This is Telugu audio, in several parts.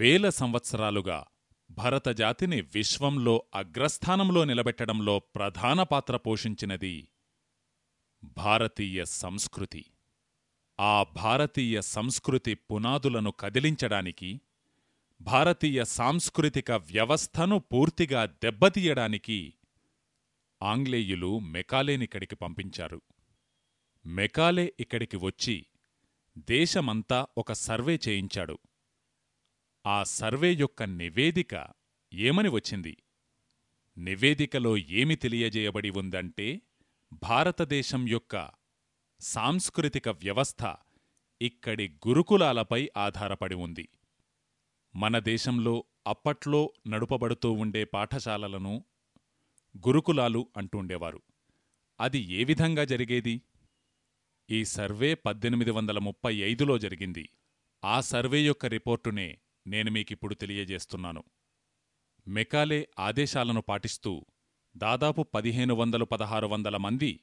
వేల సంవత్సరాలుగా భరతజాతిని విశ్వంలో అగ్రస్థానంలో నిలబెట్టడంలో ప్రధాన పాత్ర పోషించినది భారతీయ సంస్కృతి. ఆ భారతీయ సంస్కృతి పునాదులను కదిలించడానికి భారతీయ సాంస్కృతిక వ్యవస్థను పూర్తిగా దెబ్బతీయడానికి ఆంగ్లేయులు మెకాలేనిక్కడికి పంపించారు. మెకాలే ఇక్కడికి వచ్చి దేశమంతా ఒక సర్వే చేయించాడు. ఆ సర్వే యొక్క నివేదిక ఏమని వచ్చింది? నివేదికలో ఏమి తెలియజేయబడి ఉందంటే భారతదేశం యొక్క సాంస్కృతిక వ్యవస్థ ఇక్కడి గురుకులాలపై ఆధారపడి ఉంది. మన దేశంలో అప్పట్లో నడుపబడుతూ ఉండే పాఠశాలలను గురుకులాలు అంటుండేవారు అది ఏ విధంగా జరిగేది? ఈ సర్వే పద్దెనిమిది వందల ముప్పై ఐదులో జరిగింది. ఆ సర్వే యొక్క రిపోర్టునే నేను మీకిప్పుడు తెలియజేస్తున్నాను. మెకాలే ఆదేశాలను పాటిస్తూ దాదాపు పదిహేను వందలు పదహారు వందల మంది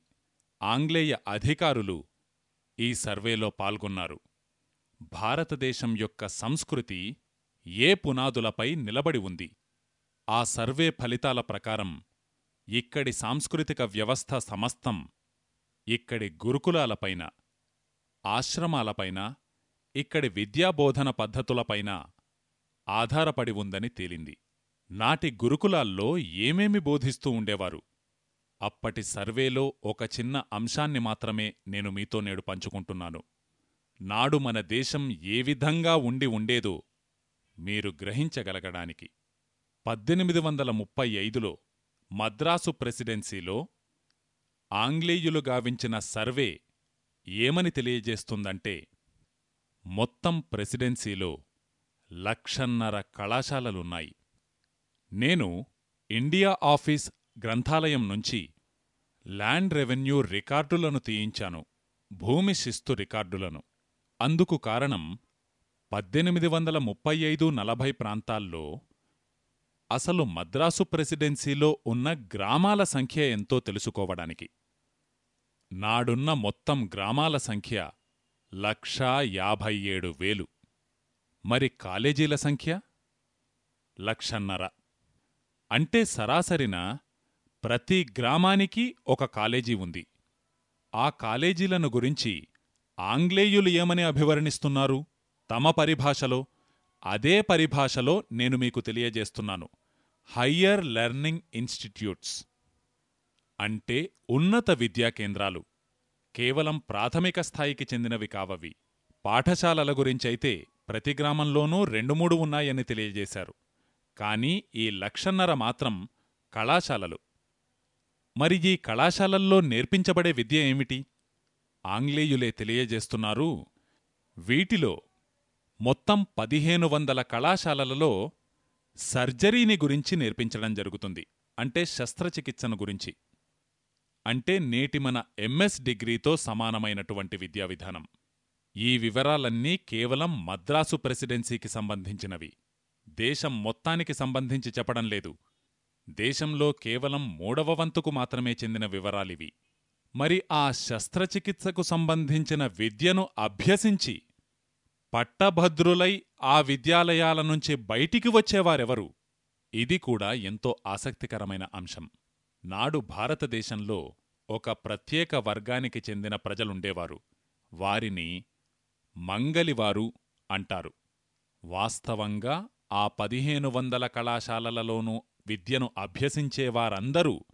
ఆంగ్లేయ అధికారులు ఈ సర్వేలో పాల్గొన్నారు. భారతదేశం యొక్క సంస్కృతి ఏ పునాదులపై నిలబడి ఉంది? ఆ సర్వే ఫలితాల ప్రకారం ఇక్కడి సాంస్కృతిక వ్యవస్థ సమస్తం ఇక్కడి గురుకులాలపైన ఆశ్రమాలపైన ఇక్కడి విద్యాబోధన పద్ధతులపైన ఆధారపడి ఉందని తేలింది. నాటి గురుకులాల్లో ఏమేమి బోధిస్తూ ఉండేవారు? అప్పటి సర్వేలో ఒక చిన్న అంశాన్ని మాత్రమే నేను మీతో నేడు పంచుకుంటున్నాను. నాడు మన దేశం ఏ విధంగా ఉండి ఉండేదో మీరు గ్రహించగలగడానికి. పద్దెనిమిది వందల ముప్పై ఐదులో మద్రాసు ప్రెసిడెన్సీలో ఆంగ్లేయులు గావించిన సర్వే ఏమని తెలియజేస్తుందంటే మొత్తం ప్రెసిడెన్సీలో లక్షన్నర కళాశాలలున్నాయి. నేను ఇండియా ఆఫీస్ గ్రంథాలయం నుంచి ల్యాండ్ రెవెన్యూ రికార్డులను తీయించాను భూమి శిస్తు రికార్డులను. అందుకు కారణం పద్దెనిమిది వందల ముప్పై ఐదు నలభై ప్రాంతాల్లో అసలు మద్రాసు ప్రెసిడెన్సీలో ఉన్న గ్రామాల సంఖ్య ఎంతో తెలుసుకోవడానికి. నాడున్న మొత్తం గ్రామాల సంఖ్య లక్షా యాభై ఏడు వేలు. మరి కాలేజీల సంఖ్య? లక్షన్నర. అంటే సరాసరిన ప్రతి గ్రామానికి ఒక కాలేజీ ఉంది. ఆ కాలేజీలను గురించి ఆంగ్లేయులు ఏమని అభివర్ణిస్తున్నారు? తమ పరిభాషలో అదే పరిభాషలో నేను మీకు తెలియజేస్తున్నాను. Higher learning institutes. అంటే ఉన్నత విద్యా కేంద్రాలు. కేవలం ప్రాథమిక స్థాయికి చెందినవి కావవి. పాఠశాలల గురించైతే ప్రతి గ్రామంలోనూ రెండు మూడు ఉన్నాయని తెలియజేశారు. కానీ ఈ లక్షన్నర మాత్రం కళాశాలలు. మరి ఈ కళాశాలల్లో నేర్పించబడే విద్య ఏమిటి? ఆంగ్లేయులే తెలియజేస్తున్నారు. వీటిలో మొత్తం పదిహేను వందల కళాశాలలలో సర్జరీని గురించి నేర్పించడం జరుగుతుంది. అంటే శస్త్రచికిత్సను గురించి. అంటే నేటి మన ఎంఎస్ డిగ్రీతో సమానమైనటువంటి విద్యా విధానం. ఈ వివరాలన్నీ కేవలం మద్రాసు ప్రెసిడెన్సీకి సంబంధించినవి. దేశం మొత్తానికి సంబంధించి చెప్పడం లేదు. దేశంలో కేవలం మూడవ వంతుకు మాత్రమే చెందిన వివరాలివి. మరి ఆ శస్త్రచికిత్సకు సంబంధించిన విద్యను అభ్యసించి పట్టభద్రులై ఆ విద్యాలయాల నుంచి బయటికి వచ్చేవారెవరు? ఇది కూడా ఎంతో ఆసక్తికరమైన అంశం. నాడు భారతదేశంలో ఒక ప్రత్యేక వర్గానికి చెందిన ప్రజలుండేవారు. వారిని మంగలివారు అంటారు. వాస్తవంగా ఆ పదిహేను వందల కళాశాలలలోనూ విద్యను అభ్యసించేవారందరూ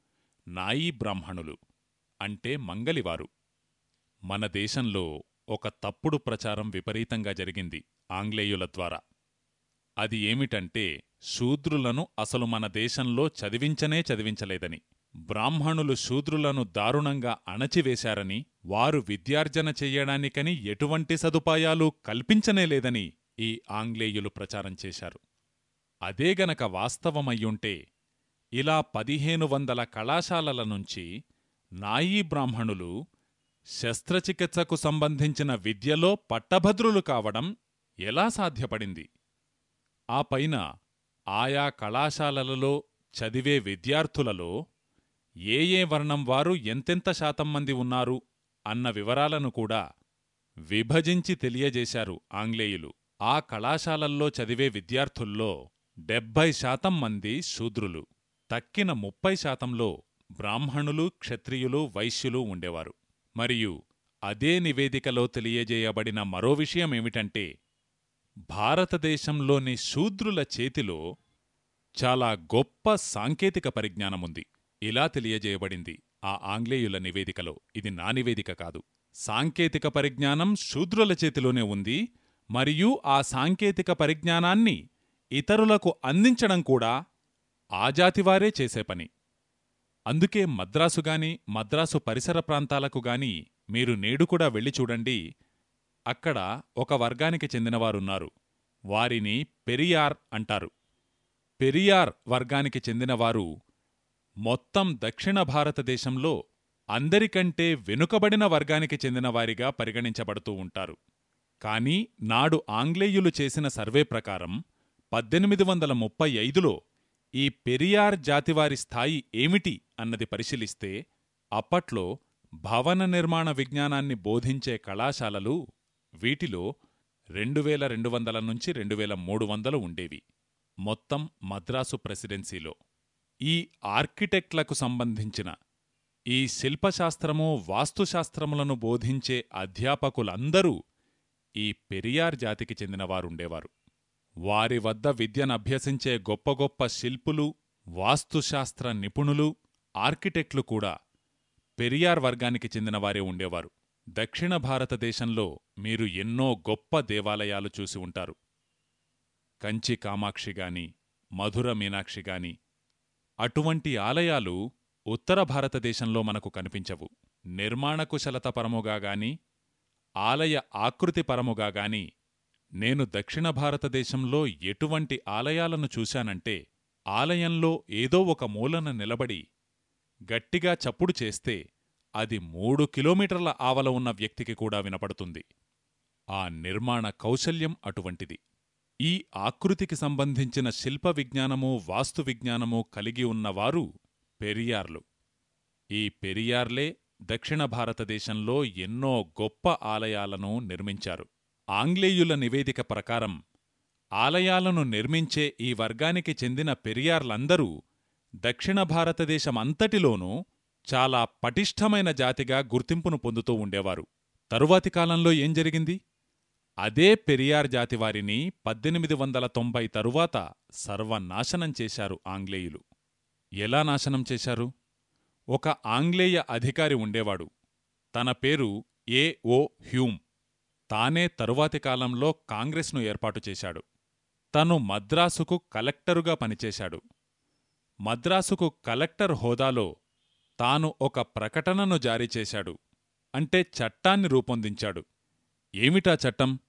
నాయీ బ్రాహ్మణులు అంటే మంగలివారు. మన దేశంలో ఒక తప్పుడు ప్రచారం విపరీతంగా జరిగింది ఆంగ్లేయుల ద్వారా. అది ఏమిటంటే శూద్రులను అసలు మన దేశంలో చదివించనే చదివించలేదని. బ్రాహ్మణులు శూద్రులను దారుణంగా అణచివేశారని వారు విద్యార్జన చెయ్యడానికని ఎటువంటి సదుపాయాలు కల్పించనేలేదని ఈ ఆంగ్లేయులు ప్రచారం చేశారు. అదేగనక వాస్తవమయ్యుంటే ఇలా పదిహేను వందల కళాశాలల నుంచి నాయీ బ్రాహ్మణులు శస్త్రచికిత్సకు సంబంధించిన విద్యలో పట్టభద్రులు కావడం ఎలా సాధ్యపడింది? ఆ పైన ఆయా కళాశాలలలో చదివే విద్యార్థులలో ఏ ఏ వర్ణం వారు ఎంతెంత శాతం మంది ఉన్నారు అన్న వివరాలను కూడా విభజించి తెలియజేశారు ఆంగ్లేయులు. ఆ కళాశాలల్లో చదివే విద్యార్థుల్లో డెబ్భై శాతం మంది శూద్రులు. తక్కిన ముప్పై శాతంలో బ్రాహ్మణులు క్షత్రియులు వైశ్యులు ఉండేవారు. మరియు అదే నివేదికలో తెలియజేయబడిన మరో విషయమేమిటంటే భారతదేశంలోని శూద్రుల చేతిలో చాలా గొప్ప సాంకేతిక పరిజ్ఞానముంది. ఇలా తెలియజేయబడింది. ఆ ఆంగ్లేయుల నివేదికలో ఇది నా నివేదిక కాదు. సాంకేతిక పరిజ్ఞానం శూద్రుల చేతిలోనే ఉంది. మరియు ఆ సాంకేతిక పరిజ్ఞానాన్ని ఇతరులకు అందించడం కూడా ఆ జాతివారే చేసే పని. అందుకే మద్రాసుగాని మద్రాసు పరిసర ప్రాంతాలకు గాని మీరు నేడు కూడా వెళ్ళి చూడండి. అక్కడ ఒక వర్గానికి చెందినవారున్నారు. వారిని పెరియార్ అంటారు. పెరియార్ వర్గానికి చెందినవారు మొత్తం దక్షిణ భారతదేశంలో అందరికంటే వెనుకబడిన వర్గానికి చెందినవారిగా పరిగణించబడుతూ ఉంటారు. కాని నాడు ఆంగ్లేయులు చేసిన సర్వే ప్రకారం పద్దెనిమిది వందల ముప్పై ఐదులో ఈ పెరియార్ జాతివారి స్థాయి ఏమిటి అన్నది పరిశీలిస్తే అప్పట్లో భవన నిర్మాణ విజ్ఞానాన్ని బోధించే కళాశాలలు వీటిలో రెండు వేల రెండు వందల నుంచి రెండు వేల మూడు వందలు ఉండేవి. మొత్తం మద్రాసు ప్రెసిడెన్సీలో. ఈ ఆర్కిటెక్ట్లకు సంబంధించిన ఈ శిల్పశాస్త్రము వాస్తుశాస్త్రములను బోధించే అధ్యాపకులందరూ ఈ పెరియార్ జాతికి చెందినవారుండేవారు. వారి వద్ద విద్యనభ్యసించే గొప్ప గొప్ప శిల్పులు వాస్తుశాస్త్ర నిపుణులు ఆర్కిటెక్ట్లు కూడా పెరియార్ వర్గానికి చెందినవారే ఉండేవారు. దక్షిణ భారతదేశంలో మీరు ఎన్నో గొప్ప దేవాలయాలు చూసి ఉంటారు. కంచి కామాక్షిగాని మధుర మీనాక్షిగాని అటువంటి ఆలయాలు ఉత్తర భారతదేశంలో మనకు కనిపించవు. నిర్మాణకుశలత పరముగాగాని ఆలయ ఆకృతి పరముగాగాని నేను దక్షిణ భారతదేశంలో ఎటువంటి ఆలయాలను చూశానంటే ఆలయంలో ఏదో ఒక మూలన నిలబడి గట్టిగా చప్పుడు చేస్తే అది మూడు కిలోమీటర్ల ఆవల ఉన్న వ్యక్తికి కూడా వినపడుతుంది. ఆ నిర్మాణ కౌశల్యం అటువంటిది. ఈ ఆకృతికి సంబంధించిన శిల్ప విజ్ఞానము వాస్తు విజ్ఞానము కలిగి ఉన్నవారు పెరియార్లు. ఈ పెరియార్లే దక్షిణ భారతదేశంలో ఎన్నో గొప్ప ఆలయాలను నిర్మించారు. ఆంగ్లేయుల నివేదిక ప్రకారం ఆలయాలను నిర్మించే ఈ వర్గానికి చెందిన పెరియార్లందరూ దక్షిణ భారతదేశమంతటిలోనూ చాలా పటిష్టమైన జాతిగా గుర్తింపును పొందుతూ ఉండేవారు. తరువాతి కాలంలో ఏం జరిగింది? అదే పెరియార్ జాతివారిని పద్దెనిమిది వందల తొంభై తరువాత సర్వనాశనం చేశారు ఆంగ్లేయులు. ఎలా నాశనం చేశారు? ఒక ఆంగ్లేయ అధికారి ఉండేవాడు. తన పేరు ఏ ఓ హ్యూమ్. తానే తరువాతి కాలంలో కాంగ్రెస్ను ఏర్పాటు చేశాడు. తను మద్రాసుకు కలెక్టరుగా పనిచేశాడు. మద్రాసుకు కలెక్టర్ హోదాలో తాను ఒక ప్రకటనను జారీ చేశాడు. అంటే చట్టాన్ని రూపొందించాడు. ఏమిటా చట్టం?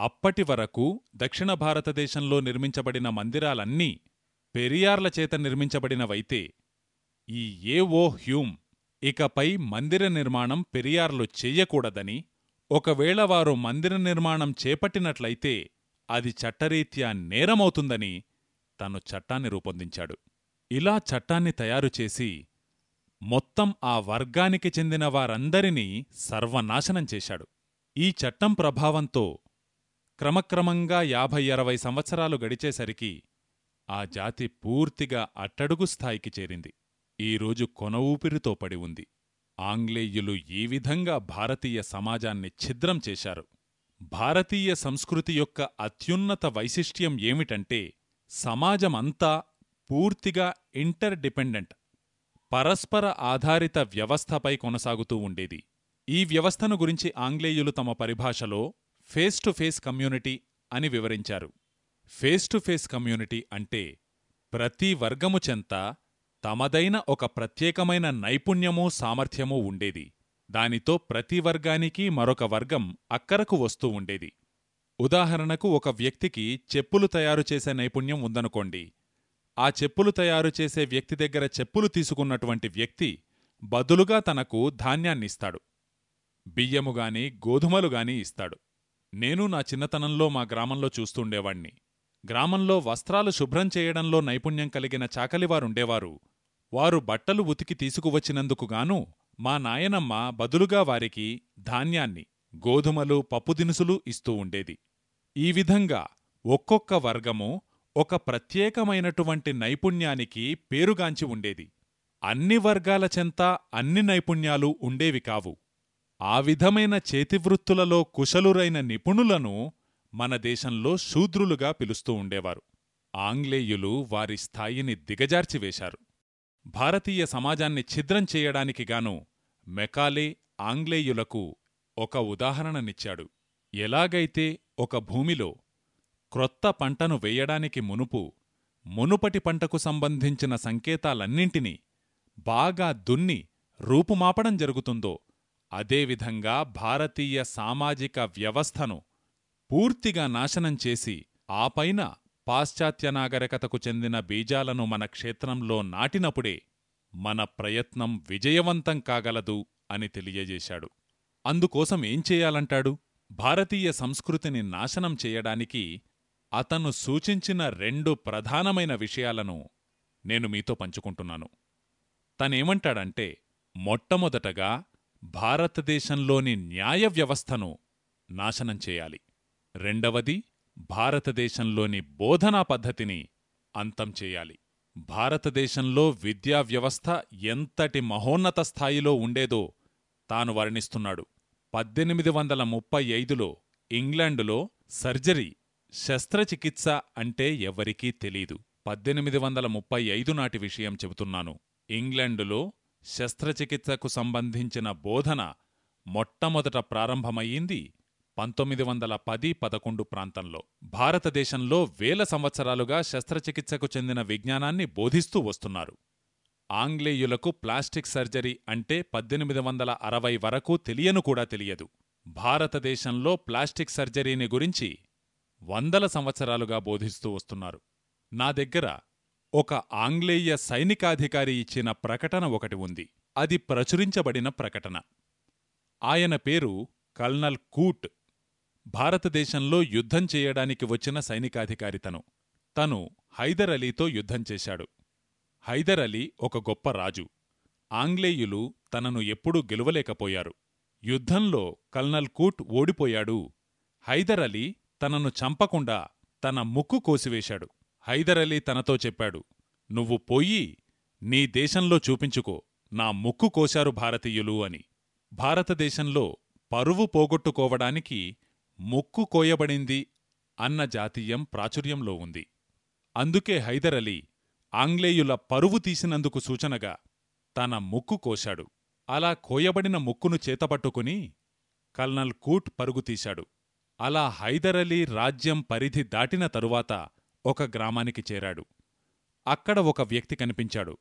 అప్పటి వరకు దక్షిణ భారతదేశంలో నిర్మించబడిన మందిరాలన్నీ పెరియార్ల చేత నిర్మించబడినవైతే ఈ ఏ ఓ హ్యూమ్ ఇకపై మందిర నిర్మాణం పెరియార్లు చెయ్యకూడదని ఒకవేళ వారు మందిర నిర్మాణం చేపట్టినట్లయితే అది చట్టరీత్యా నేరమవుతుందని తను చట్టాన్ని రూపొందించాడు. ఇలా చట్టాన్ని తయారుచేసి మొత్తం ఆ వర్గానికి చెందిన వారందరినీ సర్వనాశనం చేశాడు. ఈ చట్టం ప్రభావంతో క్రమక్రమంగా యాభై అరవై సంవత్సరాలు గడిచేసరికి ఆ జాతి పూర్తిగా అట్టడుగు స్థాయికి చేరింది. ఈరోజు కొన ఊపిరితో పడి ఉంది. ఆంగ్లేయులు ఈ విధంగా భారతీయ సమాజాన్ని ఛిద్రం చేశారు. భారతీయ సంస్కృతి యొక్క అత్యున్నత వైశిష్ట్యం ఏమిటంటే సమాజమంతా పూర్తిగా ఇంటర్ డిపెండెంట్ పరస్పర ఆధారిత వ్యవస్థపై కొనసాగుతూ ఉండేది. ఈ వ్యవస్థను గురించి ఆంగ్లేయులు తమ పరిభాషలో ఫేస్ టు ఫేస్ కమ్యూనిటీ అని వివరించారు. ఫేస్ టు ఫేస్ కమ్యూనిటీ అంటే ప్రతి వర్గము చెంత తమదైన ఒక ప్రత్యేకమైన నైపుణ్యమూ సామర్థ్యమూ ఉండేది. దానితో ప్రతి వర్గానికి మరొక వర్గం అక్కరకు వస్తూ ఉండేది. ఉదాహరణకు ఒక వ్యక్తికి చెప్పులు తయారుచేసే నైపుణ్యం ఉందనుకోండి. ఆ చెప్పులు తయారుచేసే వ్యక్తి దగ్గర చెప్పులు తీసుకున్నటువంటి వ్యక్తి బదులుగా తనకు ధాన్యాన్నిస్తాడు. బియ్యముగాని గోధుమలుగాని ఇస్తాడు. నేను నా చిన్నతనంలో మా గ్రామంలో చూస్తుండేవాణ్ణి. గ్రామంలో వస్త్రాలు శుభ్రం చేయడంలో నైపుణ్యం కలిగిన చాకలివారుండేవారు. వారు బట్టలు ఉతికి తీసుకువచ్చినందుకుగాను మా నాయనమ్మ బదులుగా వారికి ధాన్యాన్ని గోధుమలు పప్పుదినుసులు ఇస్తూ ఉండేది. ఈ విధంగా ఒక్కొక్క వర్గము ఒక ప్రత్యేకమైనటువంటి నైపుణ్యానికి పేరుగాంచి ఉండేది. అన్ని వర్గాల చెంత అన్ని నైపుణ్యాలు ఉండేవి కావు. ఆ విధమైన చేతివృత్తులలో కుశలురైన నిపుణులను మన దేశంలో శూద్రులుగా పిలుస్తూ ఉండేవారు. ఆంగ్లేయులు వారి స్థాయిని దిగజార్చివేశారు భారతీయ సమాజాన్ని ఛిద్రం చేయడానికి గాను మెకాలే ఆంగ్లేయులకు ఒక ఉదాహరణనిచ్చాడు. ఎలాగైతే ఒక భూమిలో క్రొత్త పంటను వేయడానికి మునుపు మునుపటి పంటకు సంబంధించిన సంకేతాలన్నింటినీ బాగా దున్ని రూపుమాపడం జరుగుతుందో అదేవిధంగా భారతీయ సామాజిక వ్యవస్థను పూర్తిగా నాశనం చేసి ఆపైన పాశ్చాత్య నాగరికతకు చెందిన బీజాలను మన క్షేత్రంలో నాటినప్పుడే మన ప్రయత్నం విజయవంతం కాగలదు అని తెలియజేశాడు. అందుకోసం ఏం చేయాలంటాడు? భారతీయ సంస్కృతిని నాశనం చేయడానికి అతను సూచించిన రెండు ప్రధానమైన విషయాలను నేను మీతో పంచుకుంటున్నాను. తనేమంటాడంటే మొట్టమొదటగా భారతదేశంలోని న్యాయ వ్యవస్థను నాశనం చేయాలి. రెండవది భారతదేశంలోని బోధనా పద్ధతిని అంతం చేయాలి. భారతదేశంలో విద్యా వ్యవస్థ ఎంతటి మహోన్నత స్థాయిలో ఉండేదో తాను వర్ణిస్తున్నాడు. పద్దెనిమిది వందల ముప్పై ఐదులో ఇంగ్లాండులో సర్జరీ శస్త్రచికిత్స అంటే ఎవ్వరికీ తెలీదు. పద్దెనిమిది వందల ముప్పై ఐదు నాటి విషయం చెబుతున్నాను. ఇంగ్లాండులో శస్త్రచికిత్సకు సంబంధించిన బోధన మొట్టమొదట ప్రారంభమయ్యింది పంతొమ్మిది వందల పది పదకొండు ప్రాంతంలో. భారతదేశంలో వేల సంవత్సరాలుగా శస్త్రచికిత్సకు చెందిన విజ్ఞానాన్ని బోధిస్తూ వస్తున్నారు. ఆంగ్లేయులకు ప్లాస్టిక్ సర్జరీ అంటే పద్దెనిమిది వందల అరవై వరకు తెలియను కూడా తెలియదు. భారతదేశంలో ప్లాస్టిక్ సర్జరీని గురించి వందల సంవత్సరాలుగా బోధిస్తూ వస్తున్నారు. నా దగ్గర ఒక ఆంగ్లేయ సైనికాధికారి ఇచ్చిన ప్రకటన ఒకటి ఉంది. అది ప్రచురించబడిన ప్రకటన. ఆయన పేరు కల్నల్ కూట్. భారతదేశంలో యుద్ధం చేయడానికి వచ్చిన సైనికాధికారితను తను హైదర్ అలీతో యుద్ధం చేశాడు. హైదర్ అలీ ఒక గొప్ప రాజు. ఆంగ్లేయులు తనను ఎప్పుడూ గెలువలేకపోయారు. యుద్ధంలో కల్నల్ కూట్ ఓడిపోయాడు. హైదర్ అలీ తనను చంపకుండా తన ముక్కు కోసివేశాడు. హైదర్ అలీ తనతో చెప్పాడు నువ్వు పోయి నీ దేశంలో చూపించుకో నా ముక్కు కోశారు భారతీయులు అని. భారతదేశంలో పరువు పోగొట్టుకోవడానికి ముక్కు కోయబడింది అన్న జాతీయం ప్రాచుర్యంలో ఉంది. అందుకే హైదర్ అలీ ఆంగ్లేయుల పరువు తీసినందుకు సూచనగా తన ముక్కు కోశాడు. అలా కోయబడిన ముక్కును చేతపట్టుకుని కల్నల్ కూట్ పరుగుతీశాడు అలా హైదర్ అలీ రాజ్యం పరిధి దాటిన తరువాత ఒక గ్రామానికి చేరాడు. అక్కడ ఒక వ్యక్తి కనిపించాడు.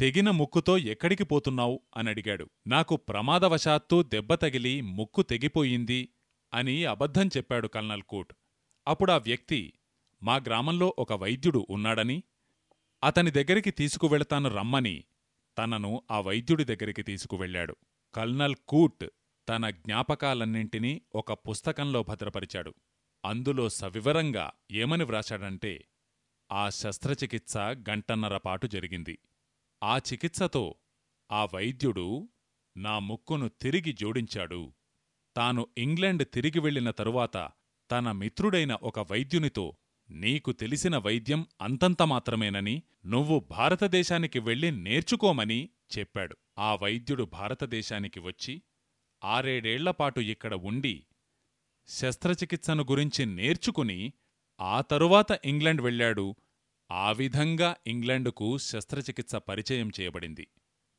తెగిన ముక్కుతో ఎక్కడికి పోతున్నావు? అనడిగాడు నాకు ప్రమాదవశాత్తు దెబ్బ తగిలి ముక్కు తెగిపోయింది అని అబద్ధం చెప్పాడు కల్నల్ కూట్. అప్పుడా వ్యక్తి మా గ్రామంలో ఒక వైద్యుడు ఉన్నాడని అతని దగ్గరికి తీసుకువెళతాను రమ్మని తనను ఆ వైద్యుడి దగ్గరికి తీసుకువెళ్ళాడు. కల్నల్ కూట్ తన జ్ఞాపకాలన్నింటినీ ఒక పుస్తకంలో భద్రపరిచాడు. అందులో సవివరంగా ఏమని వ్రాశాడంటే ఆ శస్త్రచికిత్స గంటన్నరపాటు జరిగింది. ఆ చికిత్సతో ఆ వైద్యుడు నా ముక్కును తిరిగి జోడించాడు. తాను ఇంగ్లాండ్ తిరిగి వెళ్ళిన తరువాత తన మిత్రుడైన ఒక వైద్యునితో నీకు తెలిసిన వైద్యం అంతంత మాత్రమేనని నువ్వు భారతదేశానికి వెళ్ళి నేర్చుకోమని చెప్పాడు. ఆ వైద్యుడు భారతదేశానికి వచ్చి ఆరేడేళ్ళపాటు ఇక్కడ ఉండి శస్త్రచికిత్సను గురించి నేర్చుకుని ఆ తరువాత ఇంగ్లండ్ వెళ్ళాడు. ఆ విధంగా ఇంగ్లాండుకు శస్త్రచికిత్స పరిచయం చేయబడింది.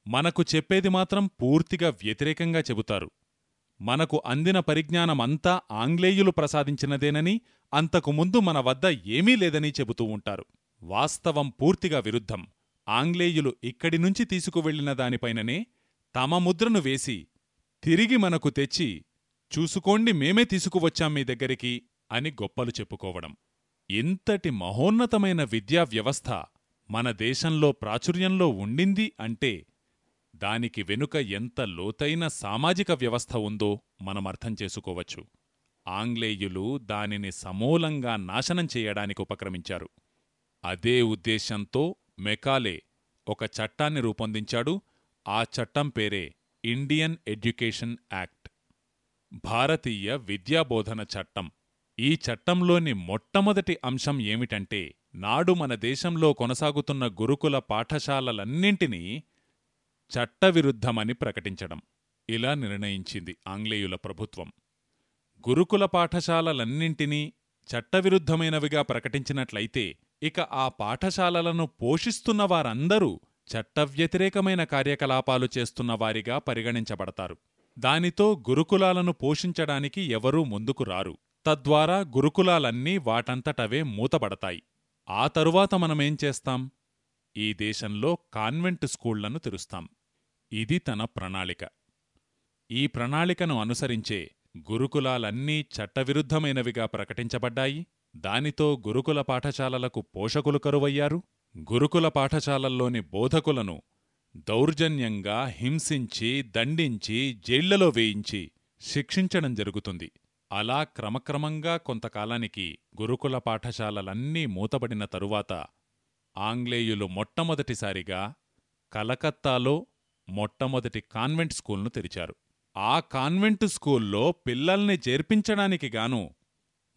మనకు చెప్పేది మాత్రం పూర్తిగా వ్యతిరేకంగా చెబుతారు. మనకు అందిన పరిజ్ఞానమంతా ఆంగ్లేయులు ప్రసాదించినదేనని అంతకుముందు మన వద్ద ఏమీ లేదని చెబుతూ ఉంటారు. వాస్తవం పూర్తిగా విరుద్ధం. ఆంగ్లేయులు ఇక్కడి నుంచి తీసుకువెళ్ళిన దానిపైననే తమ ముద్రను వేసి తిరిగి మనకు తెచ్చి చూసుకోండి మేమే తీసుకువచ్చాం మీ దగ్గరికి అని గొప్పలు చెప్పుకోవడం. ఇంతటి మహోన్నతమైన విద్యా వ్యవస్థ మన దేశంలో ప్రాచుర్యంలో ఉండింది అంటే దానికి వెనుక ఎంత లోతైన సామాజిక వ్యవస్థ ఉందో మనమర్థం చేసుకోవచ్చు. ఆంగ్లేయులు దానిని సమూలంగా నాశనం చేయడానికి ఉపక్రమించారు. అదే ఉద్దేశంతో మెకాలే ఒక చట్టాన్ని రూపొందించాడు. ఆ చట్టం పేరే ఇండియన్ ఎడ్యుకేషన్ యాక్ట్. భారతీయ విద్యాబోధన చట్టం. ఈ చట్టంలోని మొట్టమొదటి అంశం ఏమిటంటే నాడు మన దేశంలో కొనసాగుతున్న గురుకుల పాఠశాలలన్నింటినీ చట్టవిరుద్ధమని ప్రకటించడం. ఇలా నిర్ణయించింది ఆంగ్లేయుల ప్రభుత్వం. గురుకుల పాఠశాలలన్నింటినీ చట్టవిరుద్ధమైనవిగా ప్రకటించినట్లయితే ఇక ఆ పాఠశాలలను పోషిస్తున్న వారందరూ చట్టవ్యతిరేకమైన కార్యకలాపాలు చేస్తున్నవారిగా పరిగణించబడతారు. దానితో గురుకులాలను పోషించడానికి ఎవరూ ముందుకు రారు. తద్వారా గురుకులాలన్నీ వాటంతటవే మూతబడతాయి ఆ తరువాత మనమేం చేస్తాం? ఈ దేశంలో కాన్వెంట్ స్కూళ్ళను తెరుస్తాం. ఇది తన ప్రణాళిక. ఈ ప్రణాళికను అనుసరించే గురుకులాలన్నీ చట్టవిరుద్ధమైనవిగా ప్రకటించబడ్డాయి. దానితో గురుకుల పాఠశాలలకు పోషకులు కరువయ్యారు. గురుకుల పాఠశాలల్లోని బోధకులను దౌర్జన్యంగా హింసించి దండించి జైళ్ళలో వేయించి శిక్షించడం జరుగుతుంది. అలా క్రమక్రమంగా కొంతకాలానికి గురుకుల పాఠశాలలన్నీ మూతబడిన తరువాత ఆంగ్లేయులు మొట్టమొదటిసారిగా కలకత్తాలో మొట్టమొదటి కాన్వెంట్ స్కూల్ను తెరిచారు. ఆ కాన్వెంట్ స్కూల్లో పిల్లల్ని చేర్పించడానికి గాను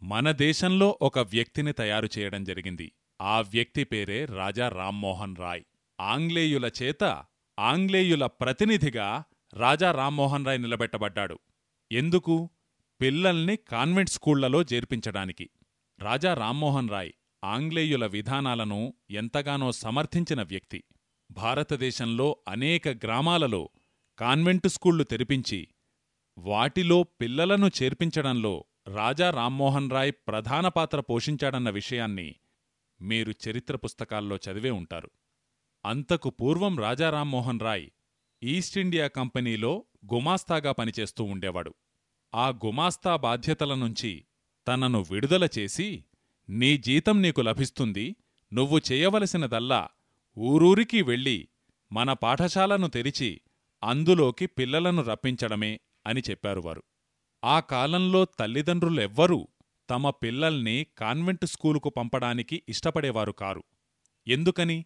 మన దేశంలో ఒక వ్యక్తిని తయారు చేయడం జరిగింది. ఆ వ్యక్తి పేరే రాజా రామ్మోహన్ రాయ్. ఆంగ్లేయుల చేత ఆంగ్లేయుల ప్రతినిధిగా రాజా రామ్మోహన్ రాయ్ నిలబెట్టబడ్డాడు. ఎందుకు? పిల్లల్ని కాన్వెంట్ స్కూళ్ళలో చేర్పించడానికి. రాజా రామ్మోహన్ రాయ్ ఆంగ్లేయుల విధానాలను ఎంతగానో సమర్థించిన వ్యక్తి. భారతదేశంలో అనేక గ్రామాలలో కాన్వెంటు స్కూళ్ళు తెరిపించి వాటిలో పిల్లలను చేర్పించడంలో రాజా రామ్మోహన్ రాయ్ ప్రధాన పాత్ర పోషించాడన్న విషయాన్ని మీరు చరిత్ర పుస్తకాల్లో చదివే ఉంటారు. అంతకు పూర్వం రాజారామ్మోహన్ రాయ్ ఈస్టిండియా కంపెనీలో గుమాస్తాగా పనిచేస్తూ ఉండేవాడు. ఆ గుమాస్తా బాధ్యతల నుంచి తనను విడుదల చేసి నీ జీతం నీకు లభిస్తుంది నువ్వు చేయవలసినదల్లా ఊరూరికి వెళ్ళి మన పాఠశాలను తెరిచి అందులోకి పిల్లలను రప్పించడమే అని చెప్పారు వారు. ఆ కాలంలో తల్లిదండ్రులెవ్వరూ తమ పిల్లల్ని కాన్వెంట్ స్కూలుకు పంపడానికి ఇష్టపడేవారు కారు. ఎందుకని?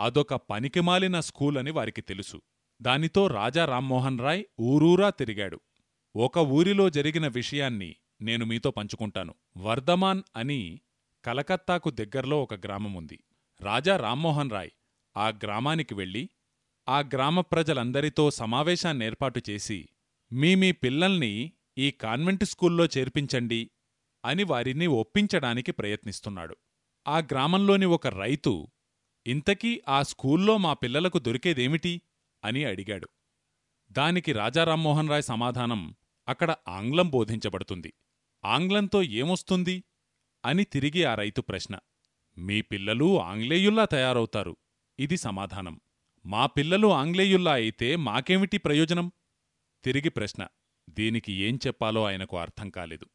అదొక పనికిమాలిన స్కూలని వారికి తెలుసు. దానితో రాజా రామ్మోహన్ రాయ్ ఊరూరా తిరిగాడు. ఒక ఊరిలో జరిగిన విషయాన్ని నేను మీతో పంచుకుంటాను. వర్ధమాన్ అని కలకత్తాకు దగ్గర్లో ఒక గ్రామముంది రాజా రామ్మోహన్ రాయ్ ఆ గ్రామానికి వెళ్ళి ఆ గ్రామ ప్రజలందరితో సమావేశాన్నేర్పాటు చేసి మీ మీ పిల్లల్ని ఈ కాన్వెంట్ స్కూల్లో చేర్పించండి అని వారిని ఒప్పించడానికి ప్రయత్నిస్తున్నాడు. ఆ గ్రామంలోని ఒక రైతు ఇంతకీ ఆ స్కూల్లో మా పిల్లలకు దొరికేదేమిటి? అని అడిగాడు. దానికి రాజారామ్మోహన్ రాయ్ సమాధానం అక్కడ ఆంగ్లం బోధించబడుతుంది. ఆంగ్లంతో ఏమొస్తుంది? అని తిరిగి ఆ రైతు ప్రశ్న. మీ పిల్లలు ఆంగ్లేయుల్లా తయారవుతారు. ఇది సమాధానం. మా పిల్లలు ఆంగ్లేయుల్లా అయితే మాకేమిటి ప్రయోజనం? తిరిగి ప్రశ్న. దీనికి ఏం చెప్పాలో ఆయనకు అర్థం కాలేదు.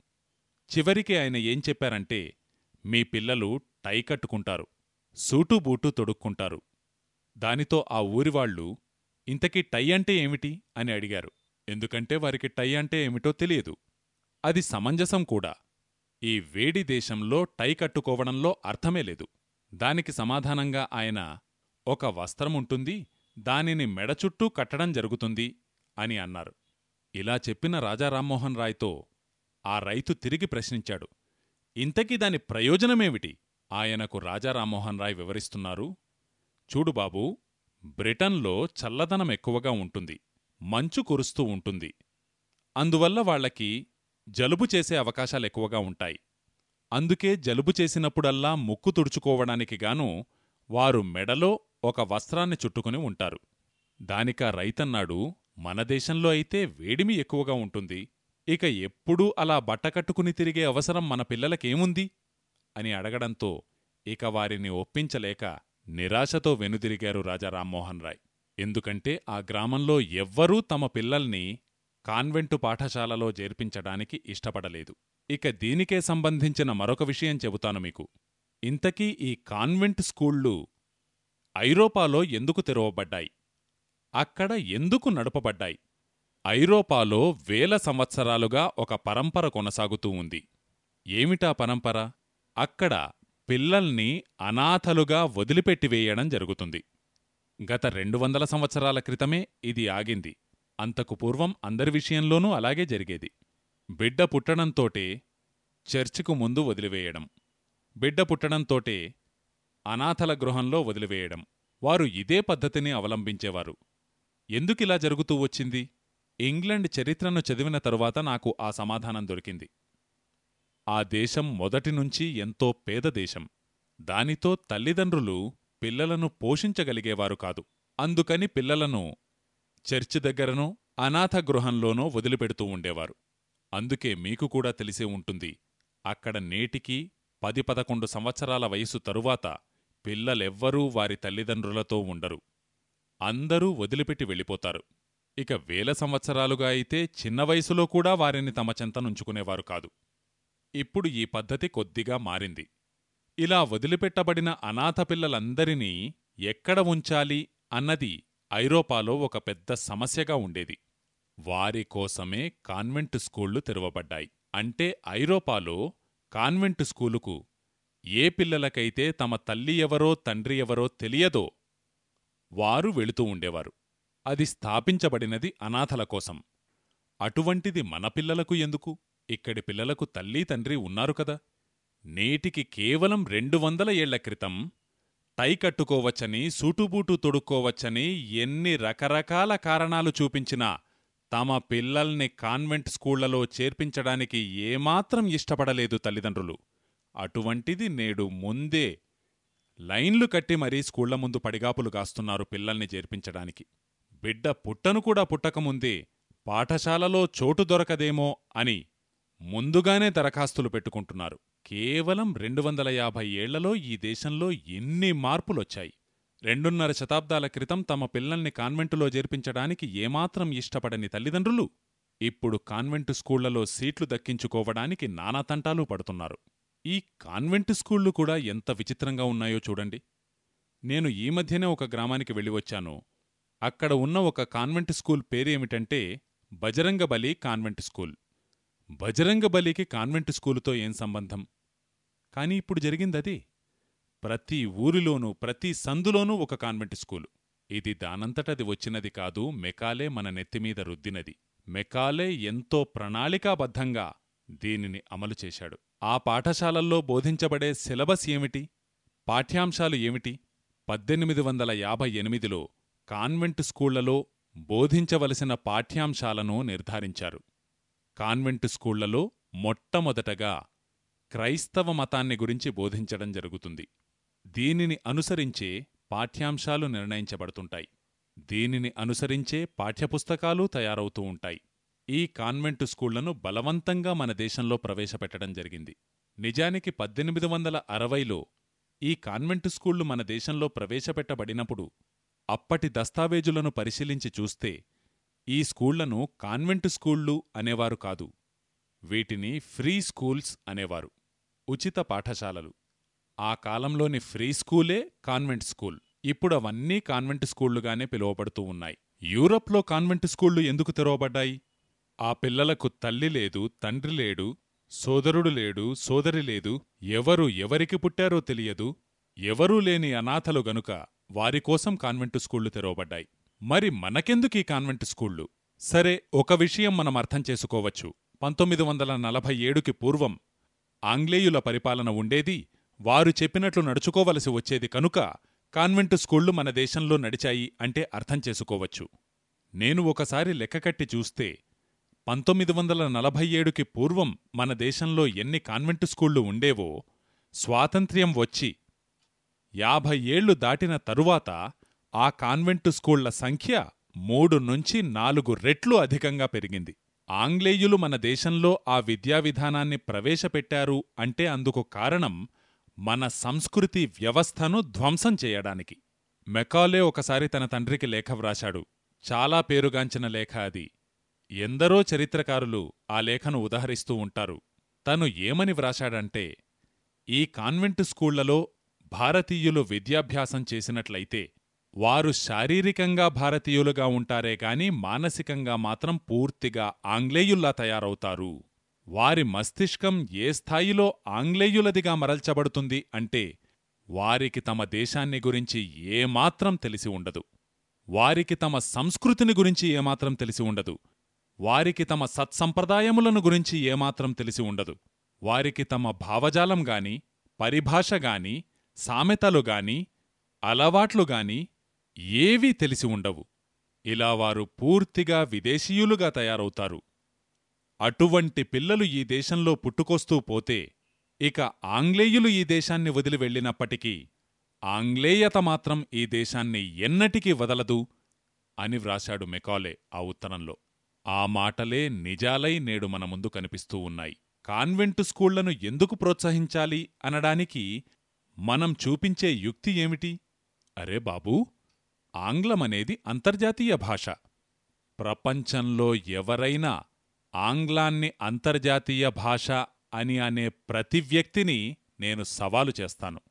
చివరికి ఆయన ఏం చెప్పారంటే మీ పిల్లలు టై కట్టుకుంటారు. సూటూబూటూ తొడుక్కుంటారు. దానితో ఆ ఊరివాళ్ళు ఇంతకీ టై అంటే ఏమిటి? అని అడిగారు. ఎందుకంటే వారికి టై అంటే ఏమిటో తెలియదు. అది సమంజసం కూడా. ఈ వేడి దేశంలో టై కట్టుకోవడంలో అర్థమే లేదు. దానికి సమాధానంగా ఆయన ఒక వస్త్రముంటుంది దానిని మెడ చుట్టూ కట్టడం జరుగుతుంది అని అన్నారు. ఇలా చెప్పిన రాజా రామ్మోహన్ రాయ్తో ఆ రైతు తిరిగి ప్రశ్నించాడు. ఇంతకీ దాని ప్రయోజనమేమిటి? ఆయనకు రాజా రామ్మోహన్ రాయ్ వివరిస్తున్నారు చూడు బాబూ బ్రిటన్లో చల్లదనం ఎక్కువగా ఉంటుంది మంచు కురుస్తూ ఉంటుంది. అందువల్ల వాళ్ళకి జలుబు చేసే అవకాశాలెక్కువగా ఉంటాయి. అందుకే జలుబు చేసినప్పుడల్లా ముక్కు తుడుచుకోవడానికి గాను వారు మెడలో ఒక వస్త్రాన్ని చుట్టుకుని ఉంటారు. దానికా రైతన్నాడు మన దేశంలో అయితే వేడిమి ఎక్కువగా ఉంటుంది. ఇక ఎప్పుడూ అలా బట్టకట్టుకుని తిరిగే అవసరం మన పిల్లలకేముంది? అని అడగడంతో ఇక వారిని ఒప్పించలేక నిరాశతో వెనుదిరిగారు రాజా రామ్మోహన్ రాయ్. ఎందుకంటే ఆ గ్రామంలో ఎవ్వరూ తమ పిల్లల్ని కాన్వెంటు పాఠశాలలో చేర్పించడానికి ఇష్టపడలేదు. ఇక దీనికే సంబంధించిన మరొక విషయం చెబుతాను మీకు. ఇంతకీ ఈ కాన్వెంట్ స్కూళ్ళు ఐరోపాలో ఎందుకు తెరవబడ్డాయి? అక్కడ ఎందుకు నడపబడ్డాయి? ఐరోపాలో వేల సంవత్సరాలుగా ఒక పరంపర కొనసాగుతూ ఉంది. ఏమిటా పరంపర? అక్కడ పిల్లల్ని అనాథలుగా వదిలిపెట్టివేయడం జరుగుతుంది. గత రెండు వందల సంవత్సరాల క్రితమే ఇది ఆగింది. అంతకు పూర్వం అందరి విషయంలోనూ అలాగే జరిగేది. బిడ్డ పుట్టడంతోటే చర్చికు ముందు వదిలివేయడం. బిడ్డ పుట్టడంతోటే అనాథల గృహంలో వదిలివేయడం. వారు ఇదే పద్ధతిని అవలంబించేవారు. ఎందుకిలా జరుగుతూ వచ్చింది? ఇంగ్లండ్ చరిత్రను చదివిన తరువాత నాకు ఆ సమాధానం దొరికింది. ఆ దేశం మొదటినుంచి ఎంతో పేద దేశం. దానితో తల్లిదండ్రులు పిల్లలను పోషించగలిగేవారు కాదు. అందుకని పిల్లలను చర్చి దగ్గరనో అనాథ గృహంలోనో వదిలిపెడుతూ ఉండేవారు. అందుకే మీకు కూడా తెలిసే ఉంటుంది. అక్కడ నేటికి పది పదకొండు సంవత్సరాల వయసు తరువాత పిల్లలెవ్వరూ వారి తల్లిదండ్రులతో ఉండరు. అందరూ వదిలిపెట్టి వెళ్ళిపోతారు. ఇక వేల సంవత్సరాలుగా అయితే చిన్న వయసులో కూడా వారిని తమ చెంతనుంచుకునేవారు కాదు. ఇప్పుడు ఈ పద్ధతి కొద్దిగా మారింది. ఇలా వదిలిపెట్టబడిన అనాథ పిల్లలందరినీ ఎక్కడ ఉంచాలి అన్నది ఐరోపాలో ఒక పెద్ద సమస్యగా ఉండేది. వారి కోసమే కాన్వెంట్ స్కూళ్ళు తెరవబడ్డాయి. అంటే ఐరోపాలో కాన్వెంట్ స్కూలుకు ఏ పిల్లలకైతే తమ తల్లి ఎవరో తండ్రి ఎవరో తెలియదో వారు వెళుతూ ఉండేవారు. అది స్థాపించబడినది అనాథల కోసం. అటువంటిది మన పిల్లలకు ఎందుకు? ఇక్కడి పిల్లలకు తల్లి తండ్రి ఉన్నారు కదా. నేటికి కేవలం రెండు వందల ఏళ్ళ క్రితం టై కట్టుకోవచ్చని సూటుబూటు తొడుక్కోవచ్చని ఎన్ని రకరకాల కారణాలు చూపించినా తమ పిల్లల్ని కాన్వెంట్ స్కూళ్ళలో చేర్పించడానికి ఏమాత్రం ఇష్టపడలేదు తల్లిదండ్రులు. అటువంటిది నేడు ముందే లైన్లు కట్టి మరీ స్కూళ్ళ ముందు పడిగాపులు కాస్తున్నారు పిల్లల్ని చేర్పించడానికి. బిడ్డ పుట్టను కూడా పుట్టకముందే పాఠశాలలో చోటు దొరకదేమో అని ముందుగానే దరఖాస్తులు పెట్టుకుంటున్నారు. కేవలం రెండు వందల యాభై ఏళ్ళలో ఈ దేశంలో ఎన్ని మార్పులొచ్చాయి? రెండున్నర శతాబ్దాల క్రితం తమ పిల్లల్ని కాన్వెంటులో చేర్పించడానికి ఏమాత్రం ఇష్టపడని తల్లిదండ్రులు ఇప్పుడు కాన్వెంటు స్కూళ్ళలో సీట్లు దక్కించుకోవడానికి నానాతంటాలు పడుతున్నారు. ఈ కాన్వెంటు స్కూళ్ళు కూడా ఎంత విచిత్రంగా ఉన్నాయో చూడండి. నేను ఈ మధ్యనే ఒక గ్రామానికి వెళ్ళివచ్చాను అక్కడ ఉన్న ఒక కాన్వెంట్ స్కూల్ పేరేమిటంటే బజరంగబలి కాన్వెంట్ స్కూల్. బజరంగబలికి కాన్వెంట్ స్కూలుతో ఏం సంబంధం? కాని ఇప్పుడు జరిగిందది. ప్రతి ఊరిలోనూ ప్రతి సందులోనూ ఒక కాన్వెంట్ స్కూలు. ఇది దానంతటది వచ్చినది కాదు మెకాలే మన నెత్తిమీద రుద్దినది. మెకాలే ఎంతో ప్రణాళికాబద్ధంగా దీనిని అమలు చేశాడు. ఆ పాఠశాలల్లో బోధించబడే సిలబస్ ఏమిటి? పాఠ్యాంశాలు ఏమిటి? పద్దెనిమిది వందల యాభై ఎనిమిదిలో కాన్వెంట్ స్కూళ్ళలో బోధించవలసిన పాఠ్యాంశాలను నిర్ధారించారు. కాన్వెంటు స్కూళ్ళలో మొట్టమొదటగా క్రైస్తవ మతాన్ని గురించి బోధించడం జరుగుతుంది. దీనిని అనుసరించే పాఠ్యాంశాలు నిర్ణయించబడుతుంటాయి. దీనిని అనుసరించే పాఠ్యపుస్తకాలు తయారవుతూ ఉంటాయి. ఈ కాన్వెంటు స్కూళ్ళను బలవంతంగా మన దేశంలో ప్రవేశపెట్టడం జరిగింది. నిజానికి పద్దెనిమిది వందల అరవైలో ఈ కాన్వెంటు స్కూళ్ళు మన దేశంలో ప్రవేశపెట్టబడినప్పుడు అప్పటి దస్తావేజులను పరిశీలించి చూస్తే ఈ స్కూళ్ళను కాన్వెంటు స్కూళ్ళు అనేవారు కాదు. వీటిని ఫ్రీ స్కూల్స్ అనేవారు. ఉచిత పాఠశాలలు. ఆ కాలంలోని ఫ్రీ స్కూలే కాన్వెంట్ స్కూల్. ఇప్పుడవన్నీ కాన్వెంట్ స్కూళ్ళుగానే పిలువబడుతూ ఉన్నాయి. యూరప్లో కాన్వెంట్ స్కూళ్ళు ఎందుకు తెరవబడ్డాయి? ఆ పిల్లలకు తల్లి లేదు తండ్రి లేడు సోదరుడు లేడు సోదరి లేదు ఎవరు ఎవరికి పుట్టారో తెలియదు ఎవరూ లేని అనాథలు గనుక వారికోసం కాన్వెంటు స్కూళ్ళు తెరవబడ్డాయి. మరి మనకెందుకీ కాన్వెంటు స్కూళ్ళు? సరే ఒక విషయం మనం అర్థం చేసుకోవచ్చు. పంతొమ్మిది వందల నలభై ఏడుకి పూర్వం ఆంగ్లేయుల పరిపాలన ఉండేది వారు చెప్పినట్లు నడుచుకోవలసి వచ్చేది కనుక కాన్వెంటు స్కూళ్ళు మన దేశంలో నడిచాయి అంటే అర్థం చేసుకోవచ్చు. నేను ఒకసారి లెక్కకట్టి చూస్తే పంతొమ్మిది వందల నలభై ఏడుకి పూర్వం మన దేశంలో ఎన్ని కాన్వెంటు స్కూళ్ళు ఉండేవో స్వాతంత్ర్యం వచ్చి యాభై ఏళ్ళు దాటిన తరువాత ఆ కాన్వెంటు స్కూళ్ళ సంఖ్య మూడు నుంచి నాలుగు రెట్లు అధికంగా పెరిగింది. ఆంగ్లేయులు మన దేశంలో ఆ విద్యా విధానాన్ని ప్రవేశపెట్టారు అంటే అందుకు కారణం మన సంస్కృతి వ్యవస్థను ధ్వంసం చేయడానికి. మెకాలే ఒకసారి తన తండ్రికి లేఖ వ్రాశాడు. చాలా పేరుగాంచిన లేఖ అది. ఎందరో చరిత్రకారులు ఆ లేఖను ఉదహరిస్తూ ఉంటారు. తను ఏమని వ్రాశాడంటే ఈ కాన్వెంటు స్కూళ్ళలో భారతీయులు విద్యాభ్యాసం చేసినట్లయితే వారు శారీరకంగా భారతీయులుగా ఉంటారే గాని మానసికంగా మాత్రం పూర్తిగా ఆంగ్లేయుల్లా తయారవుతారు. వారి మస్తిష్కం ఏ స్థాయిలో ఆంగ్లేయులదిగా మరల్చబడుతుంది అంటే వారికి తమ దేశాన్ని గురించి ఏమాత్రం తెలిసి ఉండదు. వారికి తమ సంస్కృతిని గురించి ఏమాత్రం తెలిసి ఉండదు. వారికి తమ సత్సంప్రదాయములను గురించి ఏమాత్రం తెలిసి ఉండదు. వారికి తమ భావజాలం గాని పరిభాష గాని సామెతలు గాని అలవాట్లు గాని ఏవీ తెలిసి ఉండవు. ఇలా వారు పూర్తిగా విదేశీయులుగా తయారవుతారు. అటువంటి పిల్లలు ఈ దేశంలో పుట్టుకొస్తూ పోతే ఇక ఆంగ్లేయులు ఈ దేశాన్ని వదిలి వెళ్ళినప్పటికీ ఆంగ్లేయత మాత్రం ఈ దేశాన్ని ఎన్నటికీ వదలదు అని వ్రాశాడు మెకాలే ఆ ఉత్తరంలో. ఆ మాటలే నిజాలై నేడు మన ముందు కనిపిస్తూ ఉన్నాయి. కాన్వెంటు స్కూళ్ళను ఎందుకు ప్రోత్సహించాలి అనడానికి మనం చూపించే యుక్తి ఏమిటి? అరే బాబూ! ఆంగ్లమనేది అంతర్జాతీయ భాష. ప్రపంచంలో ఎవరైనా ఆంగ్లాన్ని అంతర్జాతీయ భాష అని అనే ప్రతి వ్యక్తిని నేను సవాలు చేస్తాను.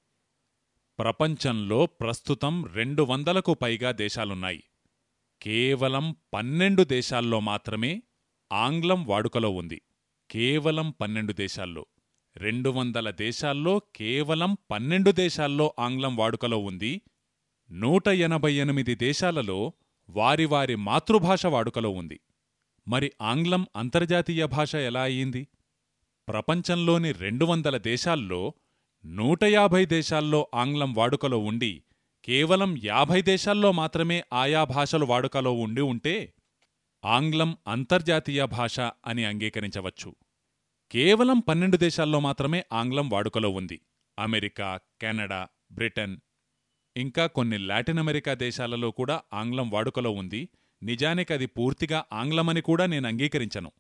ప్రపంచంలో ప్రస్తుతం రెండు వందలకు పైగా దేశాలున్నాయి. కేవలం పన్నెండు దేశాల్లో మాత్రమే ఆంగ్లం వాడుకలో ఉంది. కేవలం పన్నెండు దేశాల్లో. రెండు వందల దేశాల్లో కేవలం పన్నెండు దేశాల్లో ఆంగ్లం వాడుకలో ఉంది. నూట ఎనభై ఎనిమిది దేశాలలో వారి వారి మాతృభాష వాడుకలో ఉంది. మరి ఆంగ్లం అంతర్జాతీయ భాష ఎలా అయింది? ప్రపంచంలోని రెండు వందల దేశాల్లో నూట యాభై దేశాల్లో ఆంగ్లం వాడుకలో ఉండి కేవలం యాభై దేశాల్లో మాత్రమే ఆయా భాషలు వాడుకలో ఉండి ఉంటే ఆంగ్లం అంతర్జాతీయ భాష అని అంగీకరించవచ్చు. కేవలం పన్నెండు దేశాల్లో మాత్రమే ఆంగ్లం వాడుకలో ఉంది. అమెరికా కెనడా బ్రిటన్ ఇంకా కొన్ని లాటిన్ అమెరికా దేశాలలో కూడా ఆంగ్లం వాడుకలో ఉంది. నిజానికి అది పూర్తిగా ఆంగ్లమని కూడా నేను అంగీకరించను.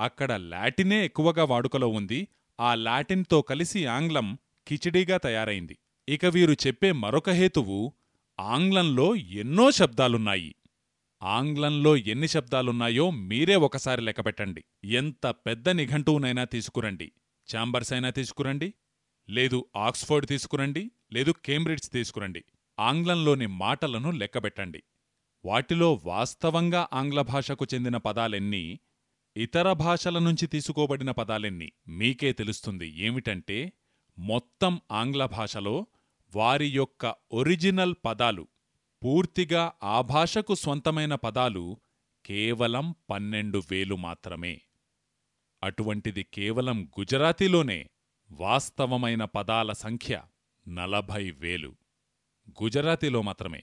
అక్కడ లాటినే ఎక్కువగా వాడుకలో ఉంది. ఆ లాటిన్తో కలిసి ఆంగ్లం కిచిడీగా తయారైంది. ఇక వీరు చెప్పే మరొక హేతువు ఆంగ్లంలో ఎన్నో శబ్దాలున్నాయి. ఆంగ్లంలో ఎన్ని శబ్దాలున్నాయో మీరే ఒకసారి లెక్కపెట్టండి ఎంత పెద్ద నిఘంటువునైనా తీసుకురండి. ఛాంబర్స్ అయినా తీసుకురండి. లేదు ఆక్స్ఫర్డ్ తీసుకురండి. లేదు కేంబ్రిడ్జ్ తీసుకురండి. ఆంగ్లంలోని మాటలను లెక్కబెట్టండి. వాటిలో వాస్తవంగా ఆంగ్ల భాషకు చెందిన పదాలెన్నీ ఇతర భాషల నుంచి తీసుకోబడిన పదాలెన్ని మీకే తెలుస్తుంది ఏమిటంటే మొత్తం ఆంగ్ల భాషలో వారి యొక్క ఒరిజినల్ పదాలు పూర్తిగా ఆ భాషకు స్వంతమైన పదాలు కేవలం పన్నెండు వేలు మాత్రమే. అటువంటిది కేవలం గుజరాతీలోనే వాస్తవమైన పదాల సంఖ్య. నలభై వేలు. గుజరాతీలో మాత్రమే.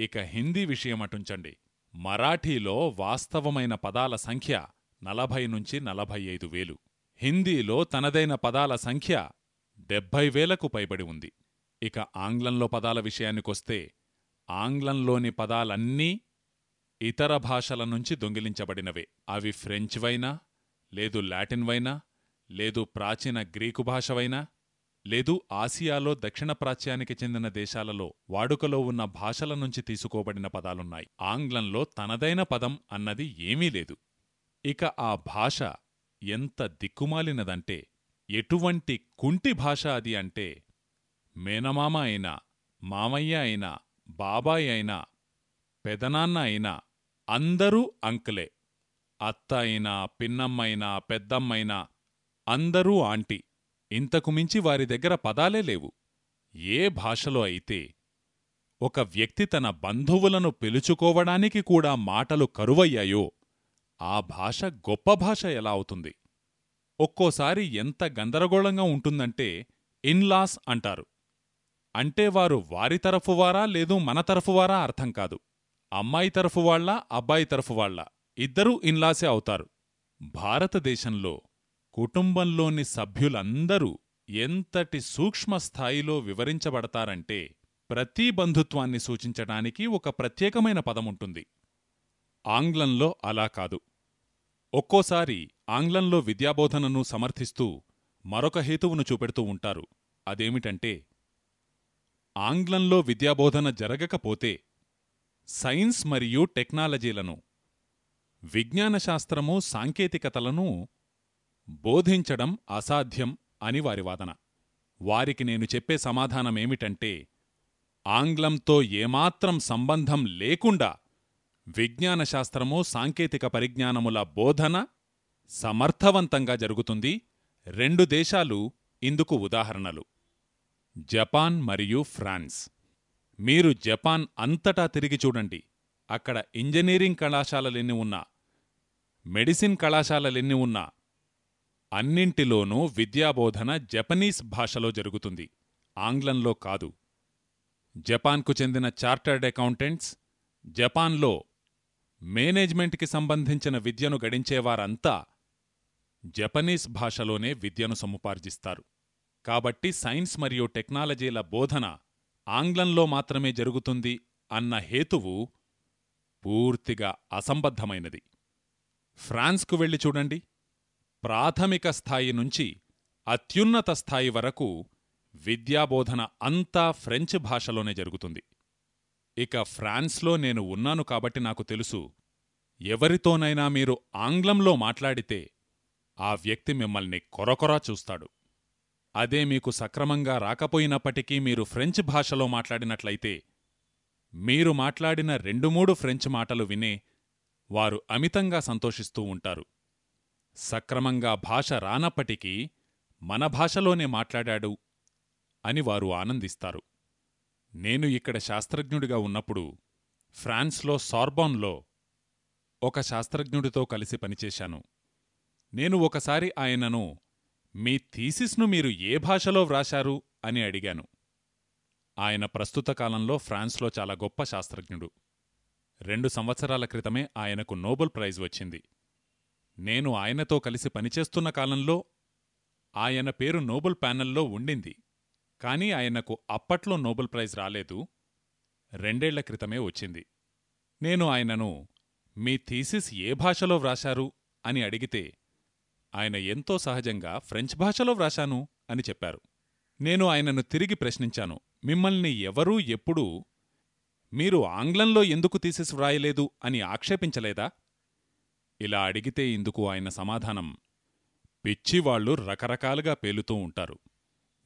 ఇక హిందీ విషయమటుంచండి మరాఠీలో వాస్తవమైన పదాల సంఖ్య నలభై నుంచి నలభై ఐదు వేలు. హిందీలో తనదైన పదాల సంఖ్య డెబ్భై వేలకు పైబడి ఉంది. ఇక ఆంగ్లంలో పదాల విషయానికొస్తే ఆంగ్లంలోని పదాలన్నీ ఇతర భాషల నుంచి దొంగిలించబడినవే. అవి ఫ్రెంచ్వైనా లేదు లాటిన్వైనా లేదు ప్రాచీన గ్రీకు భాషవైనా లేదు ఆసియాలో దక్షిణ ప్రాచ్యానికి చెందిన దేశాలలో వాడుకలో ఉన్న భాషల నుంచి తీసుకోబడిన పదాలున్నాయి. ఆంగ్లంలో తనదైన పదం అన్నది ఏమీ లేదు. ఇక ఆ భాష ఎంత దిక్కుమాలినదంటే ఎటువంటి కుంటి భాష అది అంటే మేనమామ అయినా మామయ్య అయినా బాబాయ్ అయినా పెదనాన్న అయినా అందరూ అంకులే. అత్త అయినా పిన్నమ్మైనా పెద్దమ్మైనా అందరూ ఆంటీ. ఇంతకుమించి వారి దగ్గర పదాలే లేవు. ఏ భాషలో అయితే ఒక వ్యక్తి తన బంధువులను పిలుచుకోవడానికి కూడా మాటలు కరువయ్యాయో ఆ భాష గొప్ప భాష ఎలా అవుతుంది? ఒక్కోసారి ఎంత గందరగోళంగా ఉంటుందంటే ఇన్లాస్ అంటారు. అంటే వారు వారి తరఫువారా లేదు మన తరఫువారా అర్థం కాదు. అమ్మాయి తరఫువాళ్ళా అబ్బాయి తరఫువాళ్ళ ఇద్దరూ ఇన్లాసే అవుతారు. భారతదేశంలో కుటుంబంలోని సభ్యులందరూ ఎంతటి సూక్ష్మస్థాయిలో వివరించబడతారంటే ప్రతి బంధుత్వాన్ని సూచించటానికి ఒక ప్రత్యేకమైన పదముంటుంది. ఆంగ్లంలో అలా కాదు. ఒక్కోసారి ఆంగ్లంలో విద్యాబోధనను సమర్థిస్తూ మరొక హేతువును చూపెడుతూ ఉంటారు. అదేమిటంటే ఆంగ్లంలో విద్యాబోధన జరగకపోతే సైన్స్ మరియు టెక్నాలజీలను విజ్ఞానశాస్త్రము సాంకేతికతలను బోధించడం అసాధ్యం అని వారి వాదన. వారికి నేను చెప్పే సమాధానమేమిటంటే ఆంగ్లంతో ఏమాత్రం సంబంధం లేకుండా విజ్ఞానశాస్త్రము సాంకేతిక పరిజ్ఞానముల బోధన సమర్థవంతంగా జరుగుతుంది. రెండు దేశాలు ఇందుకు ఉదాహరణలు. జపాన్ మరియు ఫ్రాన్స్. మీరు జపాన్ అంతటా తిరిగి చూడండి. అక్కడ ఇంజనీరింగ్ కళాశాలలెన్ని ఉన్నా మెడిసిన్ కళాశాలలెన్ని ఉన్నా అన్నింటిలోనూ విద్యాబోధన జపనీస్ భాషలో జరుగుతుంది. ఆంగ్లంలో కాదు. జపాన్కు చెందిన చార్టర్డ్ అకౌంటెంట్స్ జపాన్లో మేనేజ్మెంట్కి సంబంధించిన విద్యను గడించేవారంతా జపనీస్ భాషలోనే విద్యను సముపార్జిస్తారు. కాబట్టి సైన్స్ మరియు టెక్నాలజీల బోధన ఆంగ్లంలో మాత్రమే జరుగుతుంది అన్న హేతువు పూర్తిగా అసంబద్ధమైనది. ఫ్రాన్స్కు వెళ్ళి చూడండి. ప్రాథమిక స్థాయి నుంచి అత్యున్నత స్థాయి వరకు విద్యాబోధన అంతా ఫ్రెంచ్ భాషలోనే జరుగుతుంది. ఇక ఫ్రాన్స్లో నేను ఉన్నాను కాబట్టి నాకు తెలుసు ఎవరితోనైనా మీరు ఆంగ్లంలో మాట్లాడితే ఆ వ్యక్తి మిమ్మల్ని కొరకొరా చూస్తాడు. అదే మీకు సక్రమంగా రాకపోయినప్పటికీ మీరు ఫ్రెంచ్ భాషలో మాట్లాడినట్లయితే మీరు మాట్లాడిన రెండు మూడు ఫ్రెంచ్ మాటలు వినే వారు అమితంగా సంతోషిస్తూ ఉంటారు. సక్రమంగా భాష రానప్పటికీ మన భాషలోనే మాట్లాడాడు అని వారు ఆనందిస్తారు. నేను ఇక్కడ శాస్త్రజ్ఞుడిగా ఉన్నప్పుడు ఫ్రాన్స్లో సార్బాన్లో ఒక శాస్త్రజ్ఞుడితో కలిసి పనిచేశాను. నేను ఒకసారి ఆయనను మీ థీసిస్ను మీరు ఏ భాషలో వ్రాశారు? అని అడిగాను. ఆయన ప్రస్తుత కాలంలో ఫ్రాన్స్లో చాలా గొప్ప శాస్త్రజ్ఞుడు. రెండు సంవత్సరాల క్రితమే ఆయనకు నోబెల్ ప్రైజ్ వచ్చింది. నేను ఆయనతో కలిసి పనిచేస్తున్న కాలంలో ఆయన పేరు నోబెల్ ప్యానెల్లో ఉండింది. కానీ ఆయనకు అప్పట్లో నోబెల్ ప్రైజ్ రాలేదు. రెండేళ్ళ క్రితమే వచ్చింది. నేను ఆయనను మీ థీసిస్ ఏ భాషలో వ్రాశారు? అని అడిగితే ఆయన ఎంతో సహజంగా ఫ్రెంచ్ భాషలో వ్రాశాను అని చెప్పారు. నేను ఆయనను తిరిగి ప్రశ్నించాను. మిమ్మల్ని ఎవరూ ఎప్పుడూ మీరు ఆంగ్లంలో ఎందుకు థీసిస్ వ్రాయలేదు అని ఆక్షేపించలేదా? ఇలా అడిగితే ఇందుకు ఆయన సమాధానం పిచ్చివాళ్ళు రకరకాలుగా పేలుతూ ఉంటారు.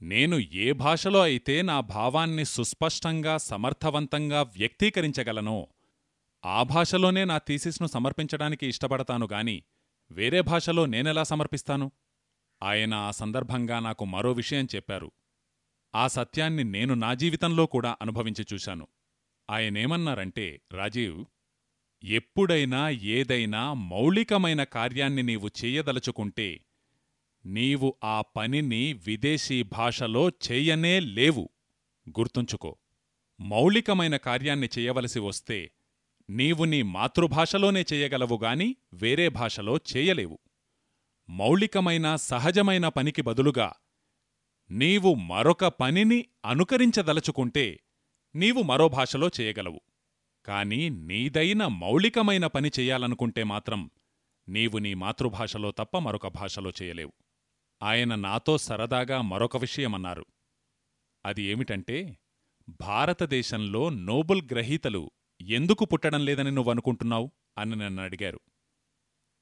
నేను ఏ భాషలో అయితే నా భావాన్ని సుస్పష్టంగా సమర్థవంతంగా వ్యక్తీకరించగలనో ఆ భాషలోనే నా థీసిస్ను సమర్పించడానికి ఇష్టపడతాను గాని వేరే భాషలో నేనెలా సమర్పిస్తాను? ఆయన ఆ సందర్భంగా నాకు మరో విషయం చెప్పారు. ఆ సత్యాన్ని నేను నా జీవితంలో కూడా అనుభవించి చూశాను. ఆయనేమన్నారంటే రాజీవ్ ఎప్పుడైనా ఏదైనా మౌలికమైన కార్యాన్ని నీవు చేయదలచుకుంటే నీవు ఆ పనిని విదేశీ భాషలో చేయనే లేవు. గుర్తుంచుకో మౌలికమైన కార్యాన్ని చేయవలసి వస్తే నీవు నీ మాతృభాషలోనే చెయ్యగలవుగాని వేరే భాషలో చేయలేవు. మౌలికమైన సహజమైన పనికి బదులుగా నీవు మరొక పనిని అనుకరించదలుచుకుంటే నీవు మరో భాషలో చేయగలవు. కాని నీదైన మౌలికమైన పని చెయ్యాలనుకుంటే మాత్రం నీవు నీ మాతృభాషలో తప్ప మరొక భాషలో చేయలేవు. ఆయన నాతో సరదాగా మరొక విషయమన్నారు. అది ఏమిటంటే భారతదేశంలో నోబుల్ గ్రహీతలు ఎందుకు పుట్టడం లేదని నువ్వనుకుంటున్నావు అని నన్ను అడిగారు.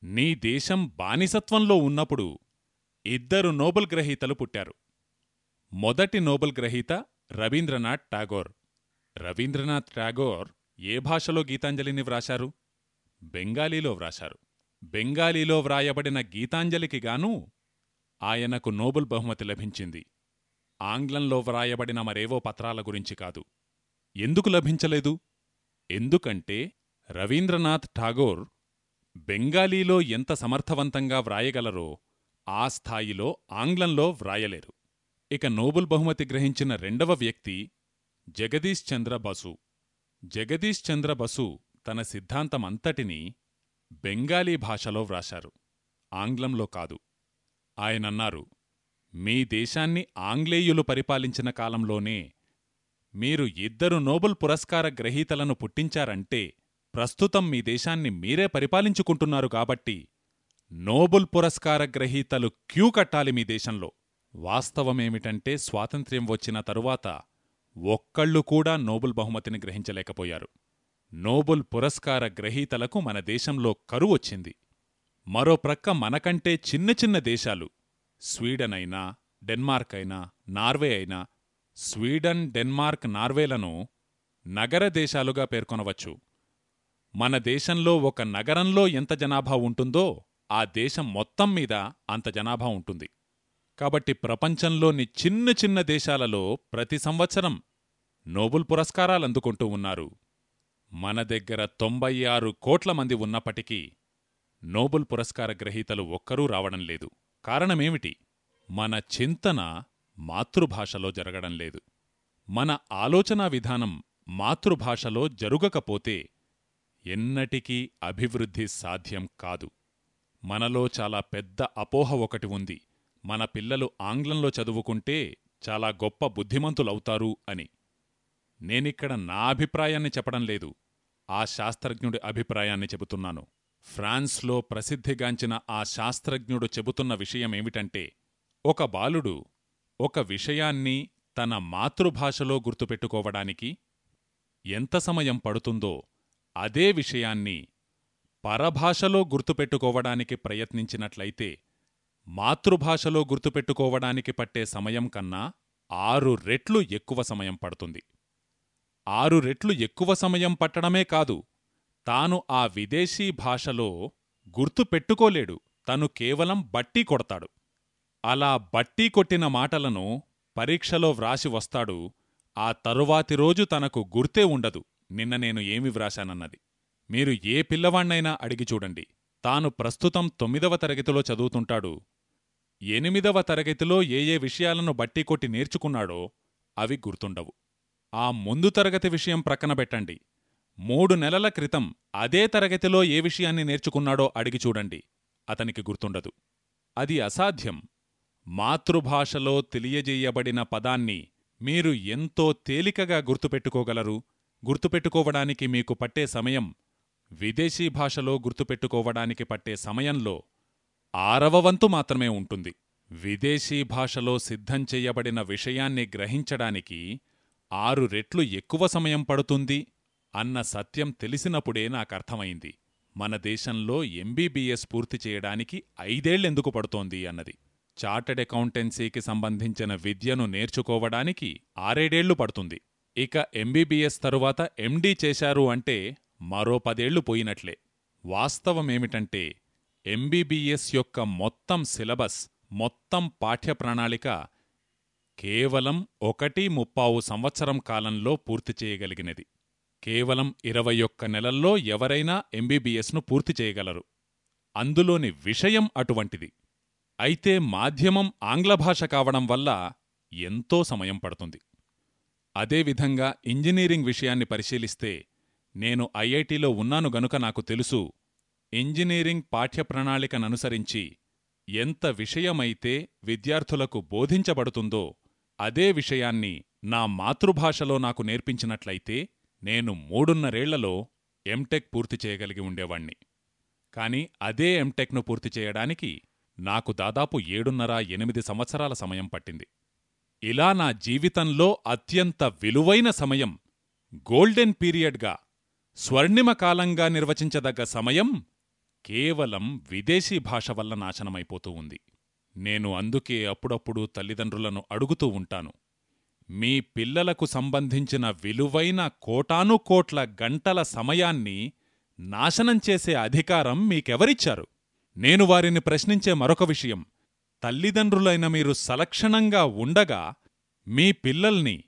నీ దేశం బానిసత్వంలో ఉన్నప్పుడు ఇద్దరు నోబెల్ గ్రహీతలు పుట్టారు. మొదటి నోబెల్ గ్రహీత రవీంద్రనాథ్ టాగోర్. రవీంద్రనాథ్ టాగోర్ ఏ భాషలో గీతాంజలిని వ్రాశారు? బెంగాలీలో వ్రాశారు. బెంగాలీలో వ్రాయబడిన గీతాంజలికి గాను ఆయనకు నోబుల్ బహుమతి లభించింది. ఆంగ్లంలో వ్రాయబడిన మరేవో పత్రాల గురించి కాదు. ఎందుకు లభించలేదు? ఎందుకంటే రవీంద్రనాథ్ ఠాగోర్ బెంగాలీలో ఎంత సమర్థవంతంగా వ్రాయగలరో ఆ స్థాయిలో ఆంగ్లంలో వ్రాయలేరు. ఇక నోబుల్ బహుమతి గ్రహించిన రెండవ వ్యక్తి జగదీష్ చంద్ర బసు. జగదీష్ చంద్ర బసు తన సిద్ధాంతమంతటినీ బెంగాలీ భాషలో వ్రాశారు. ఆంగ్లంలో కాదు. ఆయనన్నారు మీ దేశాన్ని ఆంగ్లేయులు పరిపాలించిన కాలంలోనే మీరు ఇద్దరు నోబెల్ పురస్కార గ్రహీతలను పుట్టించారంటే ప్రస్తుతం మీ దేశాన్ని మీరే పరిపాలించుకుంటున్నారు కాబట్టి నోబెల్ పురస్కార గ్రహీతలు క్యూ కట్టాలి మీ దేశంలో. వాస్తవమేమిటంటే స్వాతంత్ర్యం వచ్చిన తరువాత ఒక్కళ్ళు కూడా నోబుల్ బహుమతిని గ్రహించలేకపోయారు. నోబుల్ పురస్కార గ్రహీతలకు మన దేశంలో కరువొచ్చింది మరో ప్రక్క మనకంటే చిన్న చిన్న దేశాలు స్వీడన్ అయినా డెన్మార్క్ అయినా నార్వే అయినా స్వీడన్ డెన్మార్క్ నార్వేలను నగర దేశాలుగా పేర్కొనవచ్చు. మన దేశంలో ఒక నగరంలో ఎంత జనాభా ఉంటుందో ఆ దేశం మొత్తం మీద అంత జనాభా ఉంటుంది. కాబట్టి ప్రపంచంలోని చిన్న చిన్న దేశాలలో ప్రతి సంవత్సరం నోబుల్ పురస్కారాలందుకుంటూ ఉన్నారు. మన దగ్గర తొంభై ఆరు కోట్ల మంది ఉన్నప్పటికీ నోబుల్ పురస్కార గ్రహీతలు ఒక్కరూ రావడం లేదు. కారణమేమిటి? మన చింతన మాతృభాషలో జరగడం లేదు. మన ఆలోచనా విధానం మాతృభాషలో జరుగకపోతే ఎన్నటికీ అభివృద్ధి సాధ్యం కాదు. మనలో చాలా పెద్ద అపోహ ఒకటి ఉంది. మన పిల్లలు ఆంగ్లంలో చదువుకుంటే చాలా గొప్ప బుద్ధిమంతులవుతారు అని. నేనిక్కడ నా అభిప్రాయాన్ని చెప్పడం లేదు. ఆ శాస్త్రజ్ఞుడి అభిప్రాయాన్ని చెబుతున్నాను. ఫ్రాన్స్లో ప్రసిద్ధిగాంచిన ఆ శాస్త్రజ్ఞుడు చెబుతున్న విషయమేమిటంటే ఒక బాలుడు ఒక విషయాన్ని తన మాతృభాషలో గుర్తుపెట్టుకోవడానికి ఎంత సమయం పడుతుందో అదే విషయాన్ని పరభాషలో గుర్తుపెట్టుకోవడానికి ప్రయత్నించినట్లయితే మాతృభాషలో గుర్తుపెట్టుకోవడానికి పట్టే సమయం కన్నా ఆరు రెట్లు ఎక్కువ సమయం పడుతుంది. ఆరు రెట్లు ఎక్కువ సమయం పట్టడమే కాదు తాను ఆ విదేశీ భాషలో గుర్తుపెట్టుకోలేడు. తను కేవలం బట్టి కొడతాడు. అలా బట్టి కొట్టిన మాటలను పరీక్షలో వ్రాసి వస్తాడు. ఆ తరువాతి రోజు తనకు గుర్తే ఉండదు. నిన్న నేను ఏమి వ్రాశానన్నది. మీరు ఏ పిల్లవాణ్ణైనా అడిగి చూడండి. తాను ప్రస్తుతం తొమ్మిదవ తరగతిలో చదువుతుంటాడు. ఎనిమిదవ తరగతిలో ఏ ఏ విషయాలను బట్టికొట్టి నేర్చుకున్నాడో అవి గుర్తుండవు. ఆ ముందు తరగతి విషయం ప్రక్కనబెట్టండి మూడు నెలల క్రితం అదే తరగతిలో ఏ విషయాన్ని నేర్చుకున్నాడో అడిగి చూడండి. అతనికి గుర్తుండదు. అది అసాధ్యం. మాతృభాషలో తెలియజేయబడిన పదాన్ని మీరు ఎంతో తేలికగా గుర్తుపెట్టుకోగలరు. గుర్తుపెట్టుకోవడానికి మీకు పట్టే సమయం విదేశీ భాషలో గుర్తుపెట్టుకోవడానికి పట్టే సమయంలో ఆరవ వంతు మాత్రమే ఉంటుంది. విదేశీ భాషలో సిద్ధం చెయ్యబడిన విషయాన్ని గ్రహించడానికి ఆరు రెట్లు ఎక్కువ సమయం పడుతుంది అన్న సత్యం తెలిసినప్పుడే నాకర్థమైంది మన దేశంలో ఎంబీబీఎస్ పూర్తి చేయడానికి ఐదేళ్ళెందుకు పడుతోంది అన్నది. చార్టెడ్ అకౌంటెన్సీకి సంబంధించిన విద్యను నేర్చుకోవడానికి ఆరేడేళ్ళు పడుతుంది. ఇక ఎంబీబీఎస్ తరువాత ఎండీ చేశారు అంటే మరో పదేళ్ళు పోయినట్లే. వాస్తవమేమిటంటే ఎంబీబీఎస్ యొక్క మొత్తం సిలబస్ మొత్తం పాఠ్యప్రణాళిక కేవలం ఒకటి ముప్పావు సంవత్సరం కాలంలో పూర్తి చేయగలిగినది. కేవలం ఇరవై ఒక్క నెలల్లో ఎవరైనా ఎంబీబీఎస్ను పూర్తి చేయగలరు. అందులోని విషయం అటువంటిది. అయితే మాధ్యమం ఆంగ్ల భాష కావడం వల్ల ఎంతో సమయం పడుతుంది. అదేవిధంగా ఇంజనీరింగ్ విషయాన్ని పరిశీలిస్తే నేను ఐఐటిలో ఉన్నాను గనుక నాకు తెలుసు ఇంజనీరింగ్ పాఠ్యప్రణాళికననుసరించి ఎంత విషయమైతే విద్యార్థులకు బోధించబడుతుందో అదే విషయాన్ని నా మాతృభాషలో నాకు నేర్పించినట్లయితే నేను మూడున్నరేళ్ళలో ఎంటెక్ పూర్తి చేయగలిగి ఉండేవాణ్ణి. కాని అదే ఎంటెక్ను పూర్తి చేయడానికి నాకు దాదాపు ఏడున్నర ఎనిమిది సంవత్సరాల సమయం పట్టింది. ఇలా నా జీవితంలో అత్యంత విలువైన సమయం గోల్డెన్ పీరియడ్గా స్వర్ణిమ కాలంగా నిర్వచించదగ్గ సమయం కేవలం విదేశీ భాష వల్ల నాశనమైపోతూ ఉంది. నేను అందుకే అప్పుడప్పుడు తల్లిదండ్రులను అడుగుతూ ఉంటాను. మీ పిల్లలకు సంబంధించిన విలువైన కోటానుకోట్ల గంటల సమయాన్ని నాశనం చేసే అధికారం మీకెవరిచ్చారు? నేను వారిని ప్రశ్నించే మరొక విషయం. తల్లిదండ్రులైన మీరు సలక్షణంగా ఉండగా మీ పిల్లల్ని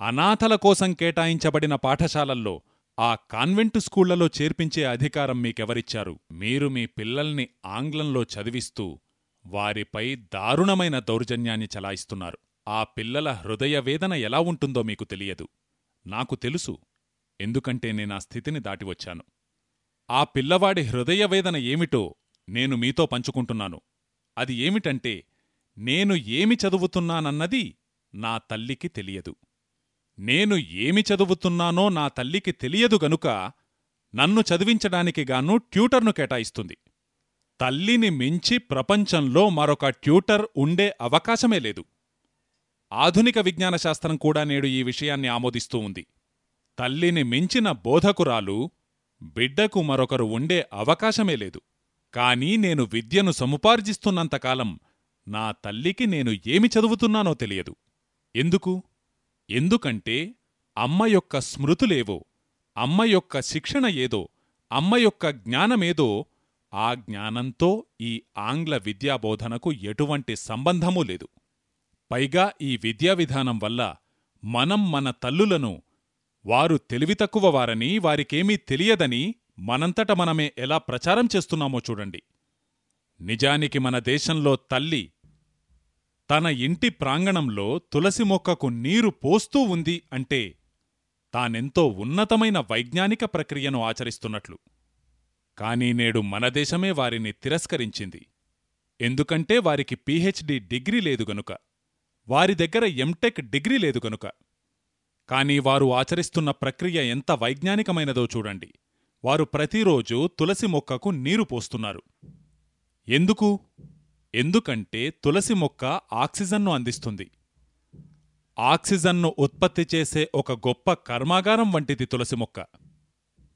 అనాథల కోసం కేటాయించబడిన పాఠశాలల్లో ఆ కాన్వెంటు స్కూళ్ళలో చేర్పించే అధికారం మీకెవరిచ్చారు? మీరు మీ పిల్లల్ని ఆంగ్లంలో చదివిస్తూ వారిపై దారుణమైన దౌర్జన్యాన్ని చలాయిస్తున్నారు. ఆ పిల్లల హృదయవేదన ఎలా ఉంటుందో మీకు తెలియదు. నాకు తెలుసు ఎందుకంటే నేనా స్థితిని దాటివచ్చాను ఆ పిల్లవాడి హృదయవేదన ఏమిటో నేను మీతో పంచుకుంటున్నాను. అది ఏమిటంటే నేను ఏమి చదువుతున్నానన్నది నా తల్లికి తెలియదు. నేను ఏమి చదువుతున్నానో నా తల్లికి తెలియదు గనుక నన్ను చదివించడానికి గాను ట్యూటర్ను కేటాయిస్తుంది. తల్లిని మించి ప్రపంచంలో మరొక ట్యూటర్ ఉండే అవకాశమే లేదు. ఆధునిక విజ్ఞానశాస్త్రం కూడా నేడు ఈ విషయాన్ని ఆమోదిస్తూ ఉంది. తల్లిని మించిన బోధకురాలు బిడ్డకు మరొకరు ఉండే అవకాశమే లేదు. కానీ నేను విద్యను సముపార్జిస్తున్నంతకాలం నా తల్లికి నేను ఏమి చదువుతున్నానో తెలియదు. ఎందుకు? ఎందుకంటే అమ్మ యొక్క స్మృతులేవో అమ్మ యొక్క శిక్షణ ఏదో అమ్మ యొక్క జ్ఞానమేదో ఆ జ్ఞానంతో ఈ ఆంగ్ల విద్యాబోధనకు ఎటువంటి సంబంధమూ లేదు. పైగా ఈ విద్యా విధానం వల్ల మనం మన తల్లులను వారు తెలివితక్కువ వారని వారికేమీ తెలియదని మనంతట మనమే ఎలా ప్రచారం చేస్తున్నామో చూడండి. నిజానికి మన దేశంలో తల్లి తన ఇంటి ప్రాంగణంలో తులసి మొక్కకు నీరు పోస్తూ ఉంది అంటే తానెంతో ఉన్నతమైన వైజ్ఞానిక ప్రక్రియను ఆచరిస్తున్నట్లు. కానీ నేడు మనదేశమే వారిని తిరస్కరించింది. ఎందుకంటే వారికి పీహెచ్డీ డిగ్రీ లేదు గనుక. వారి దగ్గర ఎంటెక్ డిగ్రీ లేదు గనుక. కానీ వారు ఆచరిస్తున్న ప్రక్రియ ఎంత వైజ్ఞానికమైనదో చూడండి. వారు ప్రతిరోజూ తులసి మొక్కకు నీరు పోస్తున్నారు. ఎందుకు? ఎందుకంటే తులసి మొక్క ఆక్సిజన్ను అందిస్తుంది. ఆక్సిజన్ను ఉత్పత్తి చేసే ఒక గొప్ప కర్మాగారం వంటిది తులసి మొక్క.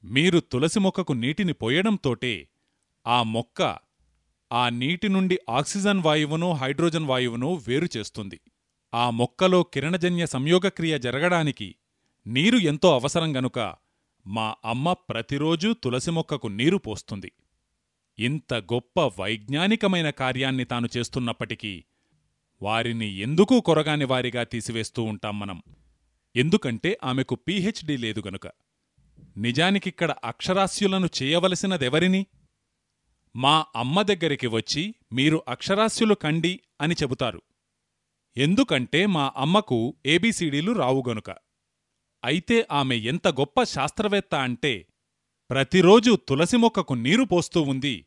మీరు తులసి మొక్కకు నీటిని పోయడంతోటే ఆ మొక్క ఆ నీటి నుండి ఆక్సిజన్ వాయువును హైడ్రోజన్ వాయువును వేరు చేస్తుంది. ఆ మొక్కలో కిరణజన్య సంయోగక్రియ జరగడానికి నీరు ఎంతో అవసరం గనుక మా అమ్మ ప్రతిరోజూ తులసి మొక్కకు నీరు పోస్తుంది. ఇంత గొప్ప వైజ్ఞానికమైన కార్యాన్ని తాను చేస్తున్నప్పటికీ వారిని ఎందుకూ కొరగాని వారిగా తీసివేస్తూ ఉంటాం మనం? ఎందుకంటే ఆమెకు పీహెచ్డీ లేదు గనుక. నిజానికిక్కడ అక్షరాస్యులను చేయవలసినదెవరిని? మా అమ్మ దగ్గరికి వచ్చి మీరు అక్షరాస్యులు కండి అని చెబుతారు. ఎందుకంటే మా అమ్మకు ఏబీసీడీలు రావుగనుక అయితే ఆమె ఎంత గొప్ప శాస్త్రవేత్త అంటే ప్రతిరోజు తులసి మొక్కకు నీరు పోస్తూ ఉంది.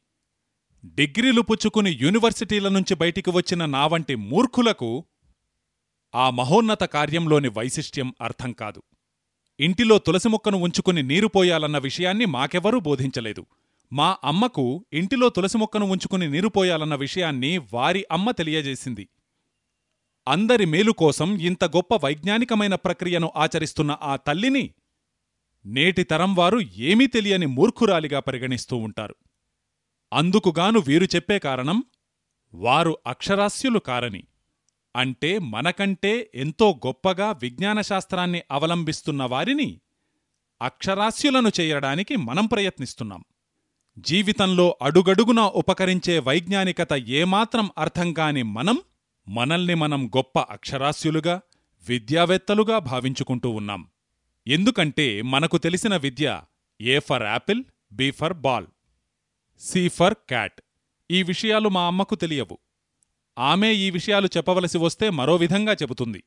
డిగ్రీలు పుచ్చుకుని యూనివర్సిటీల నుంచి బయటికి వచ్చిన నా వంటి మూర్ఖులకు ఆ మహోన్నత కార్యంలోని వైశిష్ట్యం అర్థం కాదు. ఇంటిలో తులసి మొక్కను ఉంచుకుని నీరు పోయాలన్న విషయాన్ని మాకెవరూ బోధించలేదు. మా అమ్మకు ఇంటిలో తులసి మొక్కను ఉంచుకుని నీరు పోయాలన్న విషయాన్ని వారి అమ్మ తెలియజేసింది. అందరి మేలు కోసం ఇంత గొప్ప వైజ్ఞానికమైన ప్రక్రియను ఆచరిస్తున్న ఆ తల్లిని నేటి తరం వారు ఏమీ తెలియని మూర్ఖురాలిగా పరిగణిస్తూ ఉంటారు. అందుకుగాను వీరు చెప్పే కారణం వారు అక్షరాస్యులు కారని. అంటే మనకంటే ఎంతో గొప్పగా విజ్ఞానశాస్త్రాన్ని అవలంబిస్తున్న వారిని అక్షరాస్యులను చేయడానికి మనం ప్రయత్నిస్తున్నాం. జీవితంలో అడుగడుగునా ఉపకరించే వైజ్ఞానికత ఏమాత్రం అర్థంకాని మనం మనల్ని మనం గొప్ప అక్షరాస్యులుగా విద్యావేత్తలుగా భావించుకుంటూ ఉన్నాం. ఎందుకంటే మనకు తెలిసిన విద్య A for apple B for ball C for cat. ఈ విషయాలు మా అమ్మకు తెలియవు. ఆమె ఈ విషయాలు చెప్పవలసి వస్తే మరో విధంగా చెబుతుంది.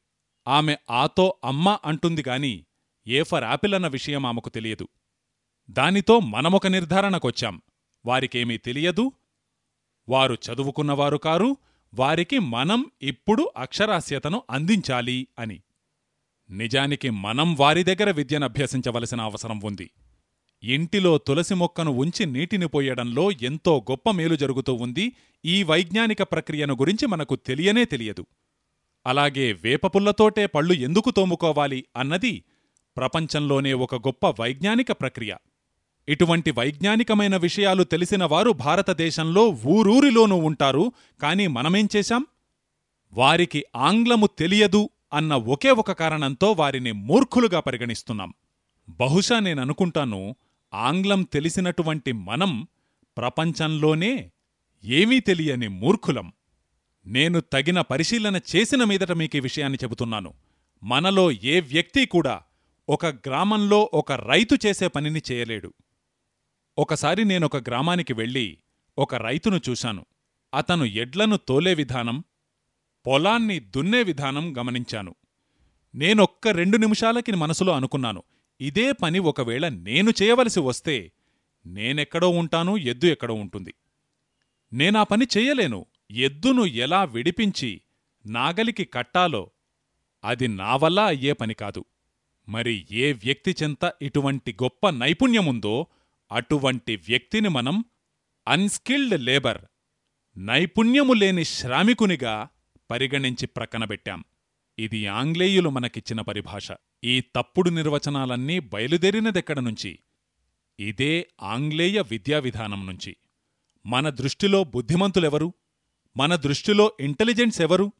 ఆమె ఆతో అమ్మ అంటుంది గాని ఏ ఫర్ యాపిల్ అన్న విషయం ఆమెకు తెలియదు. దానితో మనమొక నిర్ధారణకొచ్చాం. వారికేమీ తెలియదు. వారు చదువుకున్నవారు కారు వారికి మనం ఇప్పుడు అక్షరాస్యతను అందించాలి అని. నిజానికి మనం వారి దగ్గర విద్యనభ్యసించవలసిన అవసరం ఉంది. ఇంటిలో తులసి మొక్కను ఉంచి నీటిని పోయడంలో ఎంతో గొప్ప మేలు జరుగుతూ ఉంది. ఈ వైజ్ఞానిక ప్రక్రియను గురించి మనకు తెలియనే తెలియదు. అలాగే వేపపుల్లతోటే పళ్ళు ఎందుకు తోముకోవాలి అన్నది ప్రపంచంలోనే ఒక గొప్ప వైజ్ఞానిక ప్రక్రియ. ఇటువంటి వైజ్ఞానికమైన విషయాలు తెలిసిన వారు భారతదేశంలో ఊరూరిలోనూ ఉంటారు. కాని మనమేం చేశాం? వారికి ఆంగ్లము తెలియదు అన్న ఒకే ఒక కారణంతో వారిని మూర్ఖులుగా పరిగణిస్తున్నాం. బహుశా నేననుకుంటాను ఆంగ్లం తెలిసినటువంటి మనం ప్రపంచంలోనే ఏమీ తెలియని మూర్ఖులం. నేను తగిన పరిశీలన చేసిన మీదట మీకీ విషయాన్ని చెబుతున్నాను. మనలో ఏ వ్యక్తి కూడా ఒక గ్రామంలో ఒక రైతు చేసే పనిని చేయలేడు. ఒకసారి నేనొక గ్రామానికి వెళ్ళి ఒక రైతును చూశాను. అతను ఎడ్లను తోలే విధానం పొలాన్ని దున్నే విధానం గమనించాను. నేనొక్క రెండు నిమిషాలకి మనసులో అనుకున్నాను ఇదే పని ఒకవేళ నేను చేయవలసి వస్తే నేనెక్కడో ఉంటాను ఎద్దు ఎక్కడో ఉంటుంది. నేనా పని చెయ్యలేను ఎద్దును ఎలా విడిపించి నాగలికి కట్టాలో అది నా వల్ల అయ్యే పని కాదు. మరి ఏ వ్యక్తి చెంత ఇటువంటి గొప్ప నైపుణ్యముందో అటువంటి వ్యక్తిని మనం అన్స్కిల్డ్ లేబర్ నైపుణ్యము లేని శ్రామికునిగా పరిగణించి ప్రక్కనబెట్టాం ఇది ఆంగ్లేయులు మనకిచ్చిన పరిభాష. ఈ తప్పుడు నిర్వచనాలన్నీ బయలుదేరినదెక్కడ నుంచి? ఇదే ఆంగ్లేయ విద్యా విధానం నుంచి. మన దృష్టిలో బుద్ధిమంతులెవరు? మన దృష్టిలో ఇంటెలిజెన్స్ ఎవరు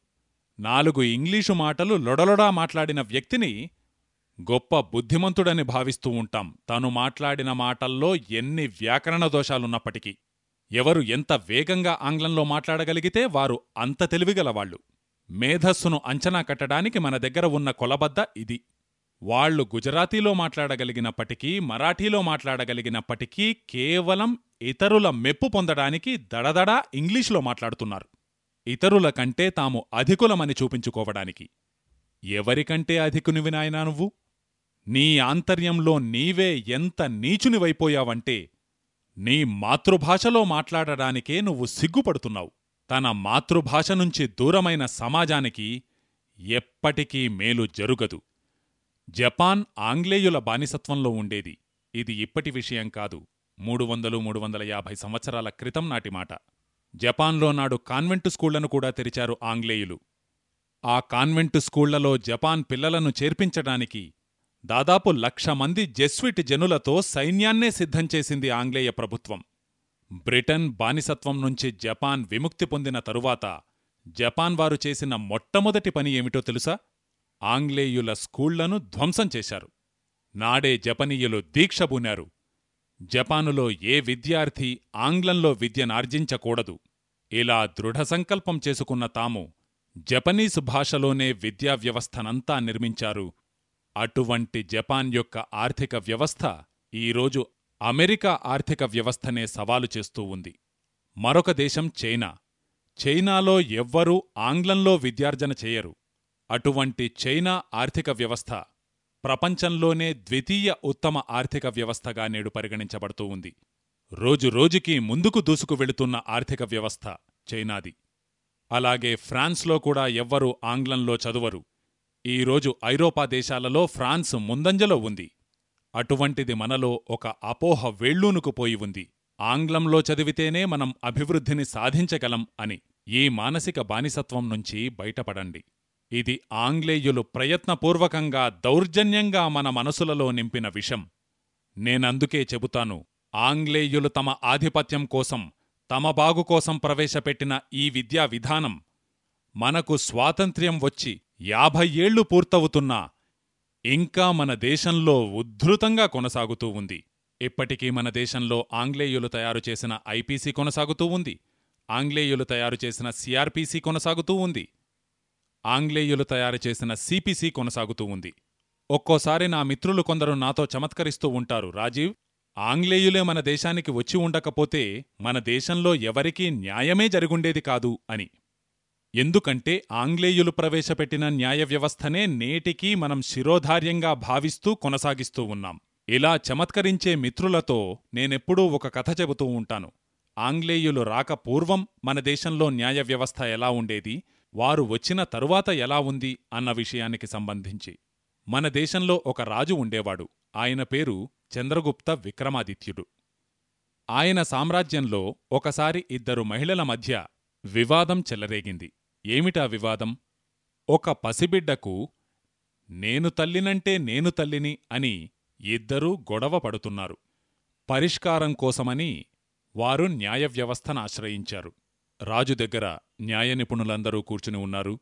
నాలుగు ఇంగ్లీషు మాటలు లొడలొడా మాట్లాడిన వ్యక్తిని గొప్ప బుద్ధిమంతుడని భావిస్తూ ఉంటాం. తను మాట్లాడిన మాటల్లో ఎన్ని వ్యాకరణ దోషాలున్నప్పటికీ. ఎవరు ఎంత వేగంగా ఆంగ్లంలో మాట్లాడగలిగితే వారు అంత తెలివిగలవాళ్ళు మేధస్సును అంచనా కట్టడానికి మన దగ్గర ఉన్న కొలబద్ద ఇది. వాళ్ళు గుజరాతీలో మాట్లాడగలిగినప్పటికీ మరాఠీలో మాట్లాడగలిగినప్పటికీ కేవలం ఇతరుల మెప్పు పొందడానికి దడదడా ఇంగ్లీషులో మాట్లాడుతున్నారు. ఇతరుల కంటే తాము అధికులమని చూపించుకోవడానికి. ఎవరికంటే అధికునివి నాయనా నువ్వు? నీ ఆంతర్యంలో నీవే ఎంత నీచునివైపోయావంటే నీ మాతృభాషలో మాట్లాడడానికే నువ్వు సిగ్గుపడుతున్నావు. తన మాతృభాష నుంచి దూరమైన సమాజానికి ఎప్పటికీ మేలు జరుగదు. జపాన్ ఆంగ్లేయుల బానిసత్వంలో ఉండేది. ఇది ఇప్పటి విషయం కాదు. మూడు వందలు మూడు వందల యాభై సంవత్సరాల క్రితం నాటి మాట. జపాన్లో నాడు కాన్వెంటు స్కూళ్ళను కూడా తెరిచారు ఆంగ్లేయులు. ఆ కాన్వెంటు స్కూళ్ళలో జపాన్ పిల్లలను చేర్పించడానికి దాదాపు లక్ష మంది జెస్విట్ జనులతో సైన్యాన్నే సిద్ధం చేసింది ఆంగ్లేయ ప్రభుత్వం. బ్రిటన్ బానిసత్వం నుంచి జపాన్ విముక్తి పొందిన తరువాత జపాన్ వారు చేసిన మొట్టమొదటి పని ఏమిటో తెలుసా? ఆంగ్లేయుల స్కూళ్ళను ధ్వంసం చేశారు. నాడే జపనీయులు దీక్షబూనారు జపానులో ఏ విద్యార్థి ఆంగ్లంలో విద్యనార్జించకూడదు ఇలా దృఢసంకల్పం చేసుకున్న తాము జపనీసు భాషలోనే విద్యా వ్యవస్థనంతా నిర్మించారు అటువంటి జపాన్ యొక్క ఆర్థిక వ్యవస్థ ఈరోజు అమెరికా ఆర్థిక వ్యవస్థనే సవాలు చేస్తూ ఉంది. మరొక దేశం చైనా. చైనాలో ఎవ్వరూ ఆంగ్లంలో విద్యార్జన చేయరు. అటువంటి చైనా ఆర్థిక వ్యవస్థ ప్రపంచంలోనే ద్వితీయ ఉత్తమ ఆర్థిక వ్యవస్థగా నేడు పరిగణించబడుతూ ఉంది. రోజురోజుకీ ముందుకు దూసుకు వెళుతున్న ఆర్థిక వ్యవస్థ చైనాది. అలాగే ఫ్రాన్స్లో కూడా ఎవ్వరూ ఆంగ్లంలో చదువరు. ఈరోజు ఐరోపా దేశాలలో ఫ్రాన్స్ ముందంజలో ఉంది. అటువంటిది మనలో ఒక అపోహ వేళ్ళూనుకుపోయి ఉంది. ఆంగ్లంలో చదివితేనే మనం అభివృద్ధిని సాధించగలం అని ఈ మానసిక బానిసత్వం నుంచి బయటపడండి. ఇది ఆంగ్లేయులు ప్రయత్నపూర్వకంగా దౌర్జన్యంగా మన మనసులలో నింపిన విషం. నేనందుకే చెబుతాను ఆంగ్లేయులు తమ ఆధిపత్యం కోసం తమ బాగు కోసం ప్రవేశపెట్టిన ఈ విద్యా విధానం మనకు స్వాతంత్ర్యం వచ్చి యాభై ఏళ్ళు పూర్తవుతున్నా ఇంకా మన దేశంలో ఉద్ధృతంగా కొనసాగుతూ ఉంది. ఇప్పటికీ మన దేశంలో ఆంగ్లేయులు తయారు చేసిన ఐపీసీ కొనసాగుతూ ఉంది. ఆంగ్లేయులు తయారు చేసిన సిఆర్పీసీ కొనసాగుతూ ఉంది. ఆంగ్లేయులు తయారు చేసిన సిపిసి కొనసాగుతూ ఉంది. ఒక్కోసారి నా మిత్రులు కొందరు నాతో చమత్కరిస్తూ ఉంటారు రాజీవ్ ఆంగ్లేయులే మన దేశానికి వచ్చి ఉండకపోతే మన దేశంలో ఎవరికీ న్యాయమే జరుగుండేది కాదు అని. ఎందుకంటే ఆంగ్లేయులు ప్రవేశపెట్టిన న్యాయ వ్యవస్థనే నేటికీ మనం శిరోధార్యంగా భావిస్తూ కొనసాగిస్తూ ఉన్నాం. ఇలా చమత్కరించే మిత్రులతో నేనెప్పుడూ ఒక కథ చెబుతూ ఉంటాను. ఆంగ్లేయులు రాక పూర్వం మన దేశంలో న్యాయ వ్యవస్థ ఎలా ఉండేది వారు వచ్చిన తరువాత ఎలా ఉంది అన్న విషయానికి సంబంధించి. మన దేశంలో ఒక రాజు ఉండేవాడు. ఆయన పేరు చంద్రగుప్త విక్రమాదిత్యుడు. ఆయన సామ్రాజ్యంలో ఒకసారి ఇద్దరు మహిళల మధ్య వివాదం చెలరేగింది. ఏమిటా వివాదం? ఒక పసిబిడ్డకు నేను తల్లినంటే నేను తల్లిని అని ఇద్దరూ గొడవ పడుతున్నారు. పరిష్కారం కోసమని వారు న్యాయ వ్యవస్థనాశ్రయించారు రాజు దగ్గర న్యాయనిపుణులందరూ కూర్చుని ఉన్నారు.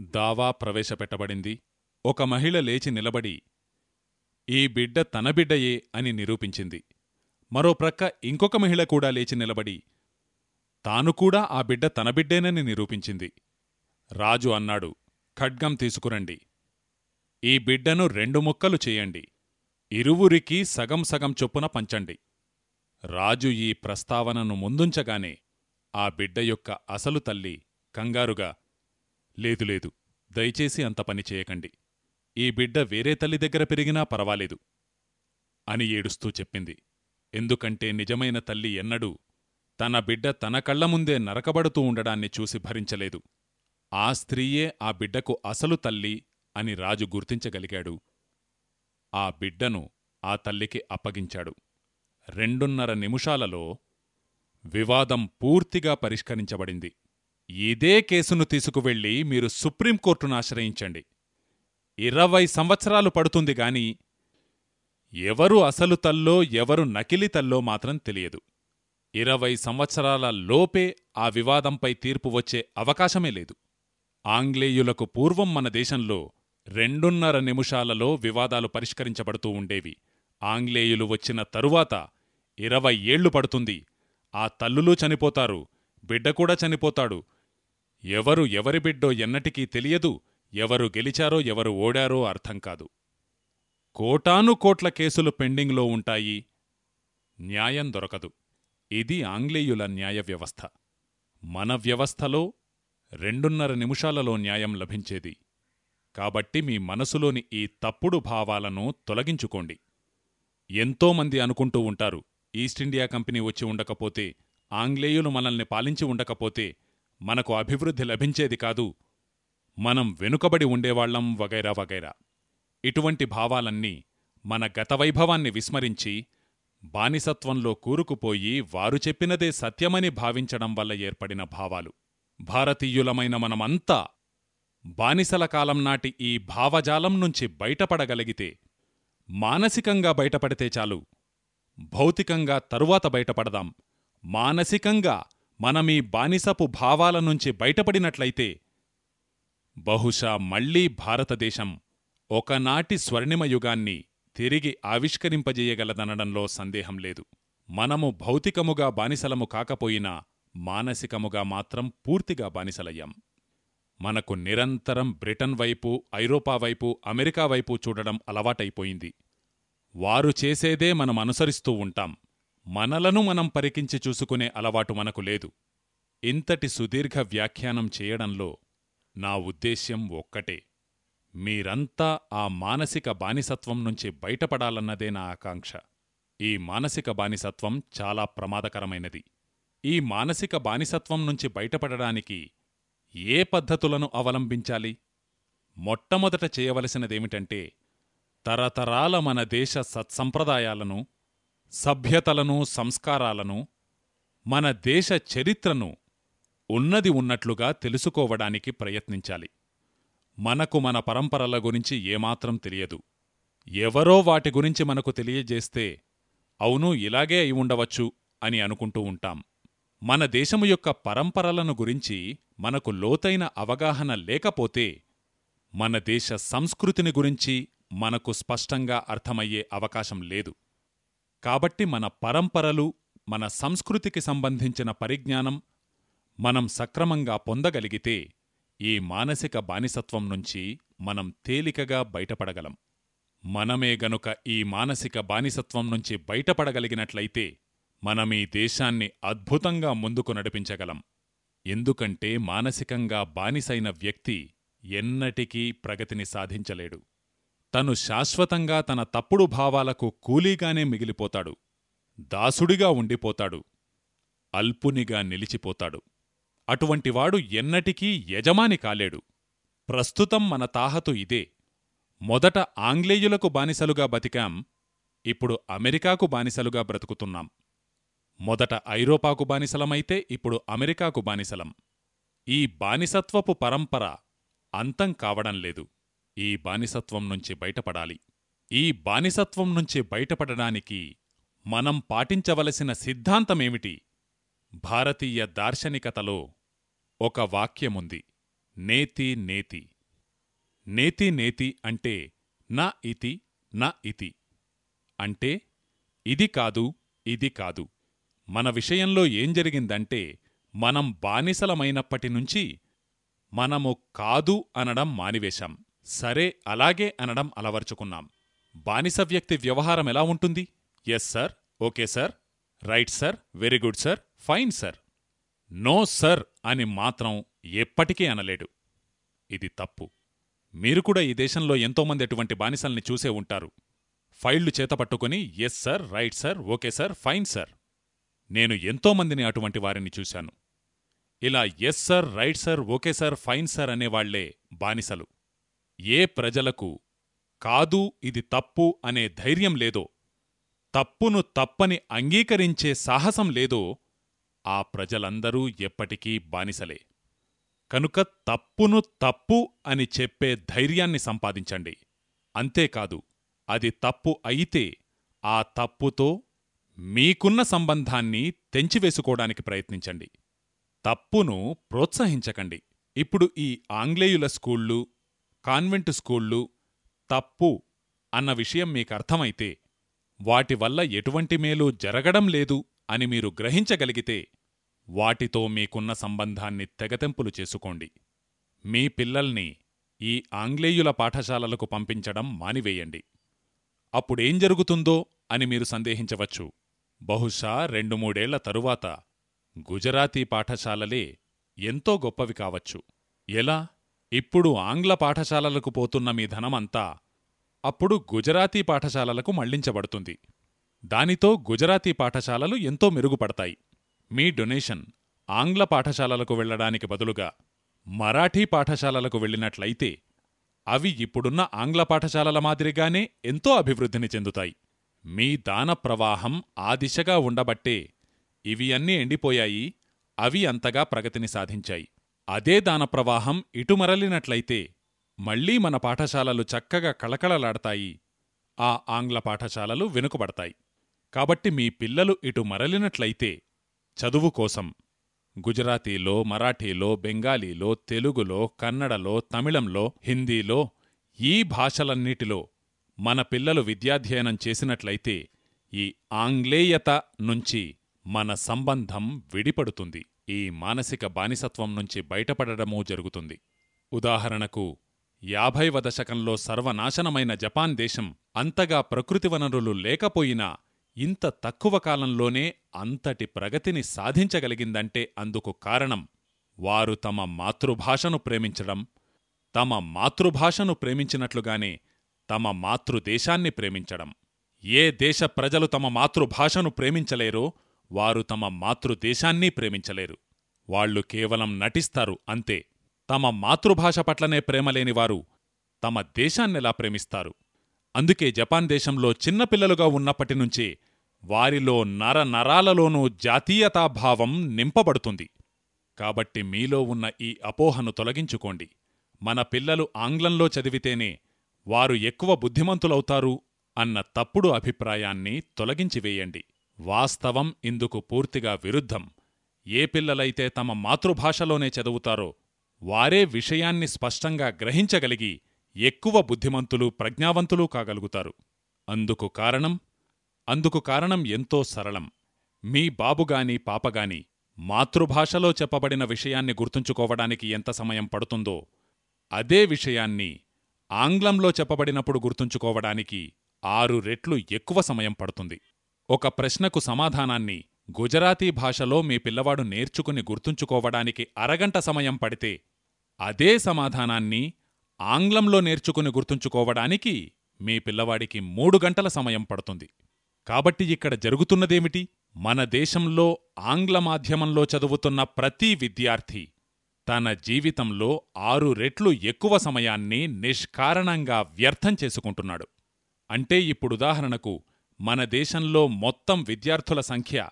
దావా ప్రవేశపెట్టబడింది. ఒక మహిళ లేచి నిలబడి ఈ బిడ్డ తన బిడ్డయే అని నిరూపించింది. మరో ప్రక్క ఇంకొక మహిళ కూడా లేచి నిలబడి తాను కూడా ఆ బిడ్డ తన బిడ్డేనని నిరూపించింది. రాజు అన్నాడు ఖడ్గం తీసుకురండి. ఈ బిడ్డను రెండు ముక్కలు చేయండి. ఇరువురికి సగం సగం చొప్పున పంచండి. రాజు ఈ ప్రస్తావనను ముందుంచగానే ఆ బిడ్డ యొక్క అసలు తల్లి కంగారుగా లేదులేదు దయచేసి అంత పని చేయకండి. ఈ బిడ్డ వేరే తల్లి దగ్గర పెరిగినా పర్వాలేదు అని ఏడుస్తూ చెప్పింది. ఎందుకంటే నిజమైన తల్లి ఎన్నడూ తన బిడ్డ తన కళ్ళ ముందే నరకబడుతూ ఉండడాన్ని చూసి భరించలేదు. ఆ స్త్రీయే ఆ బిడ్డకు అసలు తల్లి అని రాజు గుర్తించగలిగాడు. ఆ బిడ్డను ఆ తల్లికి అప్పగించాడు. రెండున్నర నిమిషాలలో వివాదం పూర్తిగా పరిష్కరించబడింది. ఇదే కేసును తీసుకువెళ్ళి మీరు సుప్రీంకోర్టును ఆశ్రయించండి. ఇరవై సంవత్సరాలు పడుతుంది గాని ఎవరు అసలు తల్లో ఎవరు నకిలీ తల్లో మాత్రం తెలియదు. ఇరవై సంవత్సరాల లోపే ఆ వివాదంపై తీర్పు వచ్చే అవకాశమే లేదు. ఆంగ్లేయులకు పూర్వం మన దేశంలో రెండున్నర నిమిషాలలో వివాదాలు పరిష్కరించబడుతూ ఉండేవి. ఆంగ్లేయులు వచ్చిన తరువాత ఇరవై ఏళ్ళు పడుతుంది. ఆ తల్లులు చనిపోతారు బిడ్డ కూడా చనిపోతాడు. ఎవరు ఎవరి బిడ్డో ఎన్నటికీ తెలియదు ఎవరు గెలిచారో ఎవరు ఓడారో అర్థం కాదు. కోటాను కోట్ల కేసులు పెండింగ్లో ఉంటాయి. న్యాయం దొరకదు. ఇది ఆంగ్లేయుల న్యాయ వ్యవస్థ. మన వ్యవస్థలో రెండున్నర నిమిషాలలో న్యాయం లభించేది. కాబట్టి మీ మనసులోని ఈ తప్పుడు భావాలను తొలగించుకోండి. ఎంతోమంది అనుకుంటూ ఉంటారు ఈస్టిండియా కంపెనీ వచ్చి ఉండకపోతే ఆంగ్లేయులు మనల్ని పాలించి ఉండకపోతే మనకు అభివృద్ధి లభించేది కాదు. మనం వెనుకబడి ఉండేవాళ్ళం వగైరా వగైరా. ఇటువంటి భావాలన్నీ మన గతవైభవాన్ని విస్మరించి బానిసత్వంలో కూరుకుపోయి వారు చెప్పినదే సత్యమని భావించడం వల్ల ఏర్పడిన భావాలు. భారతీయులమైన మనమంతా బానిసల కాలం నాటి ఈ భావజాలం నుంచి బయటపడగలిగితే మానసికంగా బయటపడితే చాలు. భౌతికంగా తరువాత బయటపడదాం. మానసికంగా మనమీ బానిసపు భావాల నుంచి బయటపడినట్లయితే బహుశా మళ్ళీ భారతదేశం ఒకనాటి స్వర్ణిమయుగాన్ని తిరిగి ఆవిష్కరింపజేయగలదనడంలో సందేహం లేదు. మనము భౌతికముగా బానిసలము కాకపోయినా మానసికముగా మాత్రం పూర్తిగా బానిసలయ్యాం. మనకు నిరంతరం బ్రిటన్ వైపు ఐరోపా వైపు అమెరికా వైపు చూడడం అలవాటైపోయింది. వారు చేసేదే మనం అనుసరిస్తూ ఉంటాం. మనలను మనం పరికించి చూసుకునే అలవాటు మనకు లేదు. ఇంతటి సుదీర్ఘ వ్యాఖ్యానం చేయడంలో నా ఉద్దేశ్యం ఒక్కటే. మీరంతా ఆ మానసిక బానిసత్వం నుంచి బయటపడాలన్నదే నా ఆకాంక్ష. ఈ మానసిక బానిసత్వం చాలా ప్రమాదకరమైనది. ఈ మానసిక బానిసత్వం నుంచి బయటపడడానికి ఏ పద్ధతులను అవలంబించాలి? మొట్టమొదట చేయవలసినదేమిటంటే తరతరాల మన దేశ సత్సంప్రదాయాలను సభ్యతలను సంస్కారాలను మన దేశ చరిత్రను ఉన్నది ఉన్నట్లుగా తెలుసుకోవడానికి ప్రయత్నించాలి. మనకు మన పరంపరల గురించి ఏమాత్రం తెలియదు. ఎవరో వాటి గురించి మనకు తెలియజేస్తే అవును ఇలాగే అయి ఉండవచ్చు అని అనుకుంటూ ఉంటాం. మన దేశము యొక్క పరంపరలను గురించి మనకు లోతైన అవగాహన లేకపోతే మన దేశ సంస్కృతిని గురించి మనకు స్పష్టంగా అర్థమయ్యే అవకాశం లేదు. కాబట్టి మన పరంపరలు మన సంస్కృతికి సంబంధించిన పరిజ్ఞానం మనం సక్రమంగా పొందగలిగితే ఈ మానసిక బానిసత్వం నుంచి మనం తేలికగా బయటపడగలం. మనమే గనుక ఈ మానసిక బానిసత్వం నుంచి బయటపడగలిగినట్లయితే మనమీ దేశాన్ని అద్భుతంగా ముందుకు నడిపించగలం. ఎందుకంటే మానసికంగా బానిసైన వ్యక్తి ఎన్నటికీ ప్రగతిని సాధించలేడు. తను శాశ్వతంగా తన తప్పుడు భావాలకు కూలీగానే మిగిలిపోతాడు. దాసుడిగా ఉండిపోతాడు. అల్పునిగా నిలిచిపోతాడు. అటువంటివాడు ఎన్నటికీ యజమాని కాలేడు. ప్రస్తుతం మన తాహతు ఇదే. మొదట ఆంగ్లేయులకు బానిసలుగా బతికాం ఇప్పుడు అమెరికాకు బానిసలుగా బ్రతుకుతున్నాం. మొదట ఐరోపాకు బానిసలమైతే ఇప్పుడు అమెరికాకు బానిసలం. ఈ బానిసత్వపు పరంపర అంతం కావడం లేదు. ఈ బానిసత్వం నుంచి బయటపడాలి. ఈ బానిసత్వం నుంచి బయటపడడానికి మనం పాటించవలసిన సిద్ధాంతమేమిటి? భారతీయ దార్శనికతలో ఒక వాక్యముంది. నేతి నేతి. నేతి నేతి అంటే నా ఇతి నా ఇతి. అంటే ఇది కాదు ఇది కాదు. మన విషయంలో ఏం జరిగిందంటే మనం బానిసలమైనప్పటినుంచి మనము కాదు అనడం మానివేశాం. సరే అలాగే అనడం అలవర్చుకున్నాం. బానిస వ్యక్తి వ్యవహారం ఎలా ఉంటుంది? Yes sir okay sir right sir very good sir fine sir no sir అని మాత్రం ఎప్పటికీ అనలేడు. ఇది తప్పు. మీరు కూడా ఈ దేశంలో ఎంతోమంది అటువంటి బానిసల్ని చూసే ఉంటారు. ఫైళ్ళు చేతపట్టుకుని yes sir right sir okay sir fine sir. నేను ఎంతోమందిని అటువంటి వారిని చూశాను. ఇలా yes sir right sir okay sir fine sir అనేవాళ్ళే బానిసలు. ఏ ప్రజలకు కాదు ఇది తప్పు అనే ధైర్యం లేదో తప్పును తప్పని అంగీకరించే సాహసం లేదో ఆ ప్రజలందరూ ఎప్పటికీ బానిసలే. కనుక తప్పును తప్పు అని చెప్పే ధైర్యాన్ని సంపాదించండి. అంతేకాదు అది తప్పు అయితే ఆ తప్పుతో మీకున్న సంబంధాన్ని తెంచివేసుకోవడానికి ప్రయత్నించండి. తప్పును ప్రోత్సహించకండి. ఇప్పుడు ఈ ఆంగ్లేయుల స్కూళ్ళు కాన్వెంటు స్కూళ్ళు తప్పు అన్న విషయం మీకర్థమైతే వాటి వల్ల ఎటువంటి మేలు జరగడం లేదు. అని మీరు గ్రహించగలిగితే వాటితో మీకున్న సంబంధాన్ని తెగతెంపులు చేసుకోండి. మీ పిల్లల్ని ఈ ఆంగ్లేయుల పాఠశాలలకు పంపించడం మానివేయండి. అప్పుడేం జరుగుతుందో అని మీరు సందేహించవచ్చు. బహుశా రెండు మూడేళ్ళ తరువాత గుజరాతీ పాఠశాలలే ఎంతో గొప్పవి కావచ్చు. ఎలా? ఇప్పుడు ఆంగ్ల పాఠశాలలకు పోతున్న మీ ధనమంతా అప్పుడు గుజరాతీ పాఠశాలలకు మళ్ళించబడుతుంది. దానితో గుజరాతీ పాఠశాలలు ఎంతో మెరుగుపడతాయి. మీ డొనేషన్ ఆంగ్ల పాఠశాలలకు వెళ్ళడానికి బదులుగా మరాఠీ పాఠశాలలకు వెళ్ళినట్లయితే అవి ఇప్పుడున్న ఆంగ్ల పాఠశాలల మాదిరిగానే ఎంతో అభివృద్ధిని చెందుతాయి. మీ దాన ప్రవాహం ఆ దిశగా ఉండబట్టే ఇవి అన్నీ ఎండిపోయాయి అవి అంతగా ప్రగతిని సాధించాయి. అదే దాన ప్రవాహం ఇటుమరలినట్లయితే మళ్ళీ మన పాఠశాలలు చక్కగా కళకళలాడతాయి ఆ ఆంగ్ల పాఠశాలలు వెనుకబడతాయి. కాబట్టి మీ పిల్లలు ఇటు మరలినట్లయితే చదువు కోసం గుజరాతీలో మరాఠీలో బెంగాలీలో తెలుగులో కన్నడలో తమిళంలో హిందీలో ఈ భాషలన్నిటిలో మన పిల్లలు విద్యాధ్యయనం చేసినట్లయితే ఈ ఆంగ్లేయత నుంచి మన సంబంధం విడిపడుతుంది. ఈ మానసిక బానిసత్వం నుంచి బయటపడడమూ జరుగుతుంది. ఉదాహరణకు యాభైవ దశకంలో సర్వనాశనమైన జపాన్ దేశం అంతగా ప్రకృతి వనరులు లేకపోయినా ఇంత తక్కువ కాలంలోనే అంతటి ప్రగతిని సాధించగలిగిందంటే అందుకు కారణం వారు తమ మాతృభాషను ప్రేమించడం తమ మాతృభాషను ప్రేమించినట్లుగానే తమ మాతృదేశాన్ని ప్రేమించడం. ఏ దేశ ప్రజలు తమ మాతృభాషను ప్రేమించలేరో వారు తమ మాతృదేశాన్ని ప్రేమించలేరు. వాళ్ళు కేవలం నటిస్తారు అంతే. తమ మాతృభాష పట్లనే ప్రేమలేనివారు తమ దేశాన్నెలా ప్రేమిస్తారు? అందుకే జపాన్ దేశంలో చిన్నపిల్లలుగా ఉన్నప్పటినుంచే వారిలో నర నరాలలోనూ జాతీయతాభావం నింపబడుతుంది. కాబట్టి మీలో ఉన్న ఈ అపోహను తొలగించుకోండి. మన పిల్లలు ఆంగ్లంలో చదివితేనే వారు ఎక్కువ బుద్ధిమంతులవుతారు అన్న తప్పుడు అభిప్రాయాన్ని తొలగించివేయండి వాస్తవం ఇందుకు పూర్తిగా విరుద్ధం. ఏ పిల్లలైతే తమ మాతృభాషలోనే చదువుతారో వారే విషయాన్ని స్పష్టంగా గ్రహించగలిగి ఎక్కువ బుద్ధిమంతులు ప్రజ్ఞావంతులు కాగలుగుతారు. అందుకు కారణం అందుకు కారణం ఎంతో సరళం. మీ బాబుగాని పాపగాని మాతృభాషలో చెప్పబడిన విషయాన్ని గుర్తుంచుకోవడానికి ఎంత సమయం పడుతుందో అదే విషయాన్ని ఆంగ్లంలో చెప్పబడినప్పుడు గుర్తుంచుకోవడానికి ఆరు రెట్లు ఎక్కువ సమయం పడుతుంది. ఒక ప్రశ్నకు సమాధానాన్ని గుజరాతీ భాషలో మీ పిల్లవాడు నేర్చుకుని గుర్తుంచుకోవడానికి అరగంట సమయం పడితే అదే సమాధానాన్ని ఆంగ్లంలో నేర్చుకుని గుర్తుంచుకోవడానికి మీ పిల్లవాడికి మూడు గంటల సమయం పడుతుంది. కాబట్టి ఇక్కడ జరుగుతున్నదేమిటి? మన దేశంలో ఆంగ్ల మాధ్యమంలో చదువుతున్న ప్రతి విద్యార్థి తన జీవితంలో ఆరు రెట్లు ఎక్కువ సమయాన్ని నిష్కారణంగా వ్యర్థం చేసుకుంటున్నాడు. అంటే ఇప్పుడుదాహరణకు మన దేశంలో మొత్తం విద్యార్థుల సంఖ్య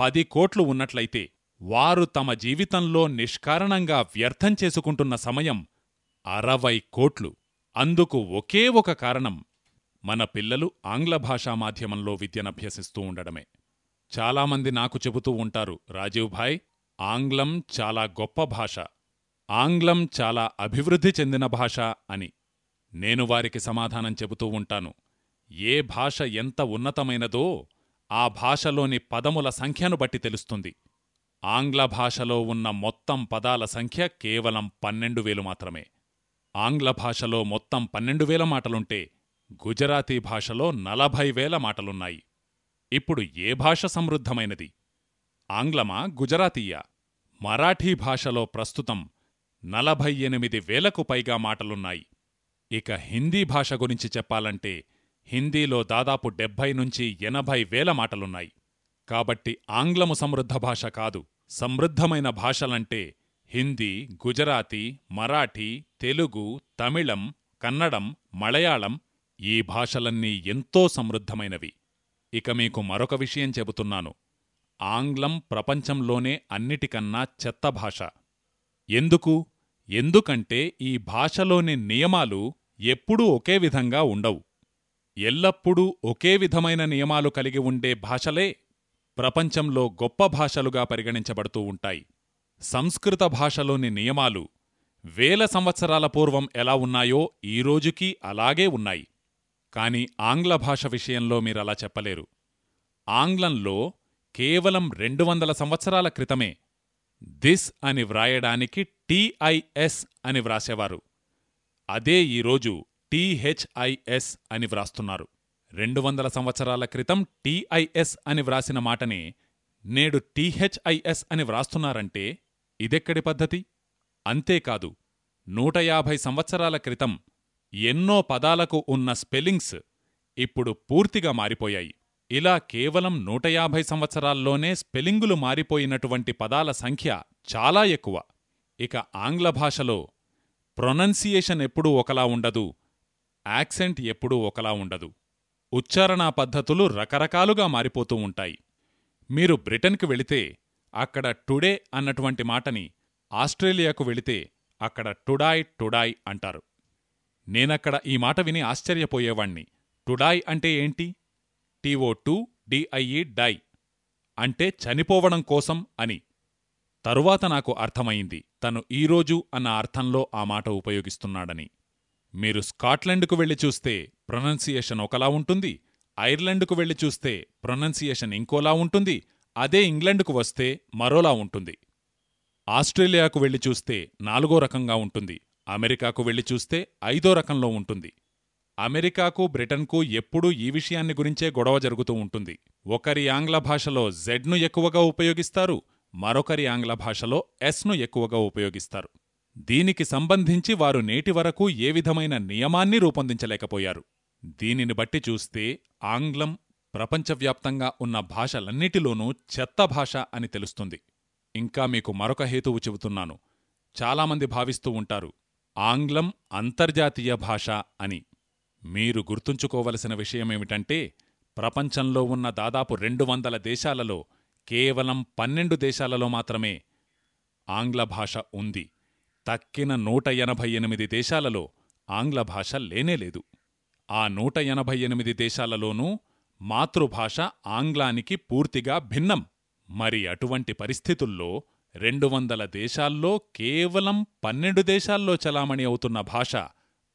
పది కోట్లు ఉన్నట్లయితే వారు తమ జీవితంలో నిష్కారణంగా వ్యర్థం చేసుకుంటున్న సమయం అరవై కోట్లు. అందుకు ఒకే ఒక కారణం మన పిల్లలు ఆంగ్ల భాషా మాధ్యమంలో విద్యనభ్యసిస్తూ ఉండడమే. చాలామంది నాకు చెబుతూ ఉంటారు రాజీవ్ భాయ్ ఆంగ్లం చాలా గొప్ప భాష ఆంగ్లం చాలా అభివృద్ధి చెందిన భాష అని. నేను వారికి సమాధానం చెబుతూ ఉంటాను ఏ భాష ఎంత ఉన్నతమైనదో ఆ భాషలోని పదముల సంఖ్యను బట్టి తెలుస్తుంది. ఆంగ్ల భాషలో ఉన్న మొత్తం పదాల సంఖ్య కేవలం పన్నెండు వేలు మాత్రమే. ఆంగ్ల భాషలో మొత్తం పన్నెండు వేల మాటలుంటే గుజరాతీ భాషలో నలభై వేల మాటలున్నాయి. ఇప్పుడు ఏ భాష సమృద్ధమైనది? ఆంగ్లమా గుజరాతీయా? మరాఠీ భాషలో ప్రస్తుతం నలభై ఎనిమిది వేలకు పైగా మాటలున్నాయి. ఇక హిందీ భాష గురించి చెప్పాలంటే హిందీలో దాదాపు డెబ్భై నుంచి ఎనభై వేల మాటలున్నాయి. కాబట్టి ఆంగ్లము సమృద్ధ భాష కాదు సమృద్ధమైన భాషలంటే హిందీ గుజరాతీ మరాఠీ తెలుగు తమిళం కన్నడం మలయాళం ఈ భాషలన్నీ ఎంతో సమృద్ధమైనవి. ఇక మీకు మరొక విషయం చెబుతున్నాను. ఆంగ్లం ప్రపంచంలోనే అన్నిటికన్నా చెత్త భాష. ఎందుకు? ఎందుకంటే ఈ భాషలోని నియమాలు ఎప్పుడూ ఒకే విధంగా ఉండవు. ఎల్లప్పుడూ ఒకే విధమైన నియమాలు కలిగి ఉండే భాషలే ప్రపంచంలో గొప్ప భాషలుగా పరిగణించబడుతూ ఉంటాయి. సంస్కృత భాషలోని నియమాలు వేల సంవత్సరాల పూర్వం ఎలా ఉన్నాయో ఈ రోజుకీ అలాగే ఉన్నాయి. కాని ఆంగ్ల భాష విషయంలో మీరలా చెప్పలేరు. ఆంగ్లంలో కేవలం రెండు వందల సంవత్సరాల క్రితమే దిస్ అని వ్రాయడానికి టిఐఎస్ అని వ్రాసేవారు. అదే ఈరోజు టిహెచ్ఐఎస్ అని వ్రాస్తున్నారు. రెండు వందల సంవత్సరాల క్రితం టిఐఎస్ అని వ్రాసిన మాటనే నేడు టిహెచ్ఐఎస్ అని వ్రాస్తున్నారంటే ఇదెక్కడి పద్ధతి? అంతేకాదు నూట యాభై సంవత్సరాల క్రితం ఎన్నో పదాలకు ఉన్న స్పెల్లింగ్స్ ఇప్పుడు పూర్తిగా మారిపోయాయి. ఇలా కేవలం నూట యాభై సంవత్సరాల్లోనే స్పెల్లింగులు మారిపోయినటువంటి పదాల సంఖ్య చాలా ఎక్కువ. ఇక ఆంగ్ల భాషలో ప్రొనన్సియేషన్ ఎప్పుడూ ఒకలా ఉండదు యాక్సెంట్ ఎప్పుడూ ఒకలా ఉండదు. ఉచ్చారణా పద్ధతులు రకరకాలుగా మారిపోతూ ఉంటాయి. మీరు బ్రిటన్కి వెళితే అక్కడ టుడే అన్నటువంటి మాటని ఆస్ట్రేలియాకు వెళితే అక్కడ టుడాయ్ టుడాయ్ అంటారు. నేనక్కడ ఈ మాట విని ఆశ్చర్యపోయేవాణ్ణి. టుడాయ్ అంటే ఏంటి? టీఓ టూ డిఐఈ డై అంటే చనిపోవడం కోసం అని. తరువాత నాకు అర్థమయింది తను ఈరోజు అన్న అర్థంలో ఆ మాట ఉపయోగిస్తున్నాడని. మీరు స్కాట్లాండ్కు వెళ్ళి చూస్తే ప్రొనౌన్సియేషన్ ఒకలా ఉంటుంది. ఐర్లాండ్కు వెళ్ళి చూస్తే ప్రొనౌన్సియేషన్ ఇంకోలా ఉంటుంది. అదే ఇంగ్లండ్కు వస్తే మరోలా ఉంటుంది. ఆస్ట్రేలియాకు వెళ్ళి చూస్తే నాలుగో రకంగా ఉంటుంది. అమెరికాకు వెళ్ళి చూస్తే ఐదో రకంలో ఉంటుంది. అమెరికాకు బ్రిటన్కు ఎప్పుడూ ఈ విషయాన్ని గురించే గొడవ జరుగుతూ ఉంటుంది. ఒకరి ఆంగ్ల భాషలో జెడ్ను ఎక్కువగా ఉపయోగిస్తారు మరొకరి ఆంగ్ల భాషలో ఎస్ను ఎక్కువగా ఉపయోగిస్తారు. దీనికి సంబంధించి వారు నేటి వరకు ఏ విధమైన నియమాన్ని రూపొందించలేకపోయారు. దీనిని బట్టి చూస్తే ఆంగ్లం ప్రపంచవ్యాప్తంగా ఉన్న భాషలన్నిటిలోనూ చెత్త భాష అని తెలుస్తుంది. ఇంకా మీకు మరొక హేతువు చెబుతున్నాను. చాలామంది భావిస్తూ ఉంటారు ఆంగ్లం అంతర్జాతీయ భాష అని. మీరు గుర్తుంచుకోవలసిన విషయమేమిటంటే ప్రపంచంలో ఉన్న దాదాపు రెండు వందల దేశాలలో కేవలం పన్నెండు దేశాలలో మాత్రమే ఆంగ్ల భాష ఉంది. తక్కిన నూట ఎనభై ఎనిమిది దేశాలలో ఆంగ్ల భాష లేనేలేదు ఆ నూట ఎనభై ఎనిమిది దేశాలలోనూ మాతృభాష ఆంగ్లానికి పూర్తిగా భిన్నం. మరి అటువంటి పరిస్థితుల్లో రెండు వందల దేశాల్లో కేవలం పన్నెండు దేశాల్లో చలామణి అవుతున్న భాష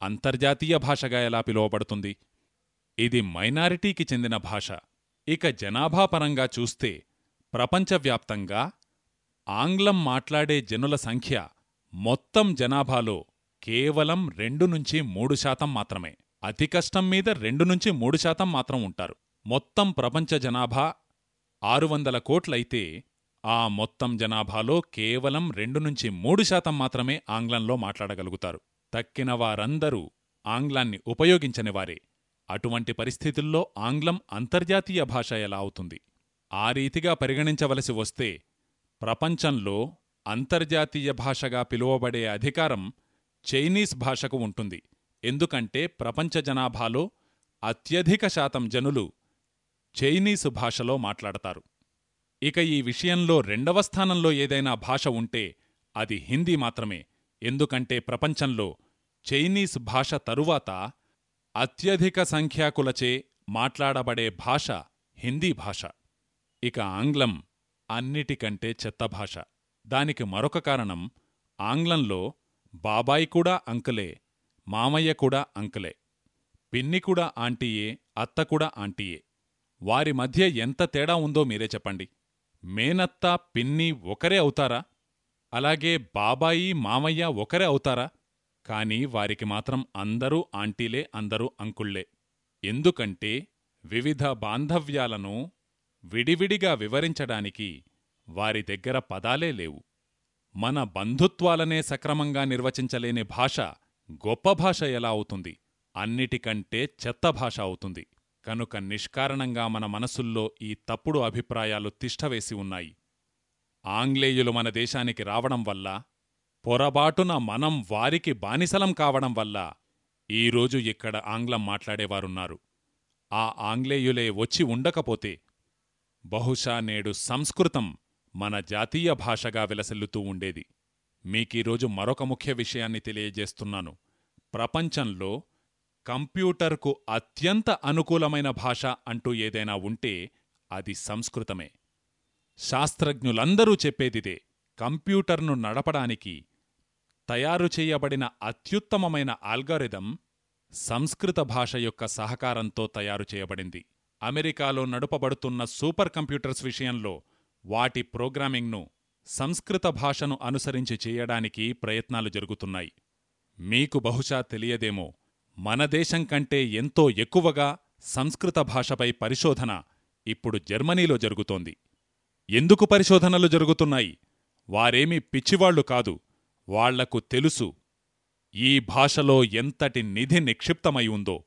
అంతర్జాతీయ భాషగా ఎలా పిలువబడుతుంది? ఇది మైనారిటీకి చెందిన భాష. ఇక జనాభాపరంగా చూస్తే ప్రపంచవ్యాప్తంగా ఆంగ్లం మాట్లాడే జనుల సంఖ్య మొత్తం జనాభాలో కేవలం రెండు నుంచి మూడు శాతం మాత్రమే. అతి కష్టం మీద రెండు నుంచి మూడు శాతం మాత్రం ఉంటారు. మొత్తం ప్రపంచ జనాభా ఆరు వందల కోట్లయితే ఆ మొత్తం జనాభాలో కేవలం రెండు నుంచి మూడు శాతం మాత్రమే ఆంగ్లంలో మాట్లాడగలుగుతారు. తక్కిన వారందరూ ఆంగ్లాన్ని ఉపయోగించనివారే అటువంటి పరిస్థితుల్లో ఆంగ్లం అంతర్జాతీయ భాష ఎలా అవుతుంది? ఆ రీతిగా పరిగణించవలసి వస్తే ప్రపంచంలో అంతర్జాతీయ భాషగా పిలువబడే అధికారం చైనీస్ భాషకు ఉంటుంది. ఎందుకంటే ప్రపంచ జనాభాలో అత్యధిక శాతం జనులు చైనీసు భాషలో మాట్లాడతారు. ఇక ఈ విషయంలో రెండవ స్థానంలో ఏదైనా భాష ఉంటే అది హిందీ మాత్రమే. ఎందుకంటే ప్రపంచంలో చైనీస్ భాష తరువాత అత్యధిక సంఖ్యాకులచే మాట్లాడబడే భాష హిందీ భాష. ఇక ఆంగ్లం అన్నిటికంటే చెత్త భాష. దానికి మరొక కారణం ఆంగ్లంలో బాబాయి కూడా అంకులే మామయ్య కూడా అంకులే పిన్ని కూడా ఆంటీయే అత్త కూడా ఆంటీయే. వారి మధ్య ఎంత తేడా ఉందో మీరే చెప్పండి. మేనత్త పిన్ని ఒకరే అవుతారా? అలాగే బాబాయి మామయ్య ఒకరే అవుతారా? కాని వారికి మాత్రం అందరూ ఆంటీలే అందరూ అంకుళ్ళే ఎందుకంటే వివిధ బాంధవ్యాలను విడివిడిగా వివరించడానికి వారి దగ్గర పదాలే లేవు. మన బంధుత్వాలనే సక్రమంగా నిర్వచించలేని భాష గొప్ప భాష ఎలా అవుతుంది? అన్నిటికంటే చెత్త భాష అవుతుంది. కనుక నిష్కారణంగా మన మనసుల్లో ఈ తప్పుడు అభిప్రాయాలు తిష్టవేసి ఉన్నాయి. ఆంగ్లేయులు మన దేశానికి రావడం వల్ల పొరబాటున మనం వారికి బానిసలం కావడం వల్ల ఈరోజు ఇక్కడ ఆంగ్లం మాట్లాడేవారున్నారు. ఆ ఆంగ్లేయులే వచ్చి ఉండకపోతే బహుశా నేడు సంస్కృతం మన జాతీయ భాషగా విలసిల్లుతూ ఉండేది. మీకీరోజు మరొక ముఖ్య విషయాన్ని తెలియజేస్తున్నాను. ప్రపంచంలో కంప్యూటర్కు అత్యంత అనుకూలమైన భాష అంటూ ఏదైనా ఉంటే అది సంస్కృతమే. శాస్త్రజ్ఞులందరూ చెప్పేదిదే కంప్యూటర్ను నడపడానికి తయారు చేయబడిన అత్యుత్తమమైన ఆల్గారిథం సంస్కృత భాష యొక్క సహకారంతో తయారు చేయబడింది. అమెరికాలో నడుపబడుతున్న సూపర్ కంప్యూటర్స్ విషయంలో వాటి ప్రోగ్రామింగ్ను సంస్కృత భాషను అనుసరించి చేయడానికి ప్రయత్నాలు జరుగుతున్నాయి. మీకు బహుశా తెలియదేమో మన దేశం కంటే ఎంతో ఎక్కువగా సంస్కృత భాషపై పరిశోధన ఇప్పుడు జర్మనీలో జరుగుతోంది. ఎందుకు పరిశోధనలు జరుగుతున్నాయి? వారేమీ పిచ్చివాళ్ళు కాదు. వాళ్ళకు తెలుసు ఈ భాషలో ఎంతటి నిధి నిక్షిప్తమై ఉందో.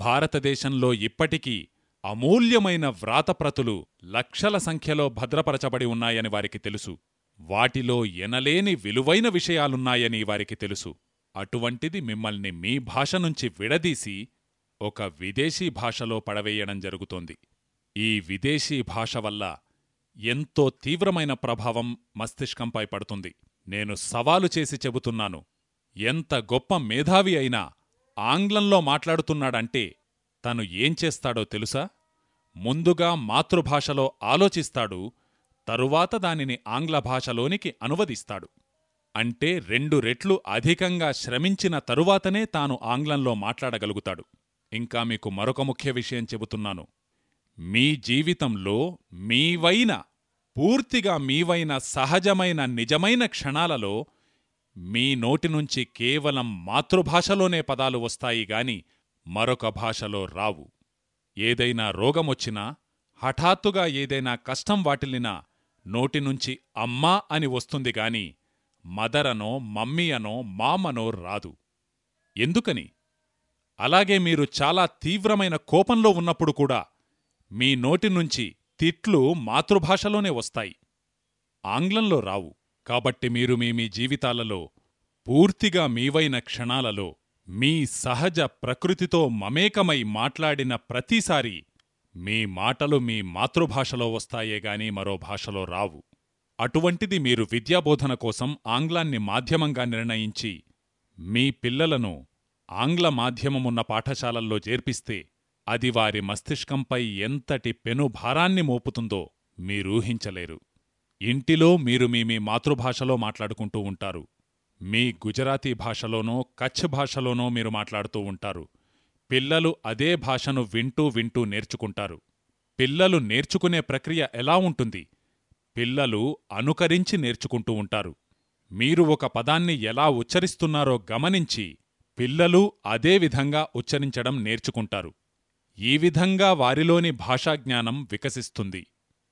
భారతదేశంలో ఇప్పటికీ అమూల్యమైన వ్రాతప్రతులు లక్షల సంఖ్యలో భద్రపరచబడి ఉన్నాయని వారికి తెలుసు. వాటిలో ఎనలేని విలువైన విషయాలున్నాయని వారికి తెలుసు. అటువంటిది మిమ్మల్ని మీ భాష నుంచి విడదీసి ఒక విదేశీ భాషలో పడవేయడం జరుగుతోంది. ఈ విదేశీ భాష వల్ల ఎంతో తీవ్రమైన ప్రభావం మస్తిష్కంపై పడుతుంది. నేను సవాలు చేసి చెబుతున్నాను ఎంత గొప్ప మేధావి అయినా ఆంగ్లంలో మాట్లాడుతున్నాడంటే తను ఏం చేస్తాడో తెలుసా? ముందుగా మాతృభాషలో ఆలోచిస్తాడు తరువాత దానిని ఆంగ్ల భాషలోనికి అనువదిస్తాడు. అంటే రెండు రెట్లు అధికంగా శ్రమించిన తరువాతనే తాను ఆంగ్లంలో మాట్లాడగలుగుతాడు. ఇంకా మీకు మరొక ముఖ్య విషయం చెబుతున్నాను. మీ జీవితంలో మీవైన పూర్తిగా మీవైన సహజమైన నిజమైన క్షణాలలో మీ నోటి నుంచి కేవలం మాతృభాషలోనే పదాలు వస్తాయి గాని మరొక భాషలో రావు. ఏదైనా రోగమొచ్చినా హఠాత్తుగా ఏదైనా కష్టం వాటిల్లినా నోటినుంచి అమ్మా అని వస్తుంది గాని మదరనో మమ్మీ అనో మామనో రాదు. ఎందుకని? అలాగే మీరు చాలా తీవ్రమైన కోపంలో ఉన్నప్పుడు కూడా మీ నోటి నుంచి తిట్లు మాతృభాషలోనే వస్తాయి. ఆంగ్లంలో రావు. కాబట్టి మీరు మీ మీ జీవితాలలో పూర్తిగా మీవైన క్షణాలలో మీ సహజ ప్రకృతితో మమేకమై మాట్లాడిన ప్రతిసారి మీ మాటలు మీ మాతృభాషలో వస్తాయే గాని మరో భాషలో రావు. అటువంటిది మీరు విద్యాబోధన కోసం ఆంగ్లాన్ని మాధ్యమంగా నిర్ణయించి మీ పిల్లలను ఆంగ్ల మాధ్యమమున్న పాఠశాలల్లో చేర్పిస్తే అది వారి మస్తిష్కంపై ఎంతటి పెనుభారాన్ని మోపుతుందో మీరూహించలేరు. ఇంటిలో మీరు మీ మీ మాతృభాషలో మాట్లాడుకుంటూ ఉంటారు. మీ గుజరాతీ భాషలోనో కచ్ భాషలోనో మీరు మాట్లాడుతూ ఉంటారు. పిల్లలు అదే భాషను వింటూ వింటూ నేర్చుకుంటారు. పిల్లలు నేర్చుకునే ప్రక్రియ ఎలా ఉంటుంది? పిల్లలు అనుకరించి నేర్చుకుంటూ ఉంటారు. మీరు ఒక పదాన్ని ఎలా ఉచ్చరిస్తున్నారో గమనించి పిల్లలు అదే విధంగా ఉచ్చరించడం నేర్చుకుంటారు. ఈ విధంగా వారిలోని భాషాజ్ఞానం వికసిస్తుంది.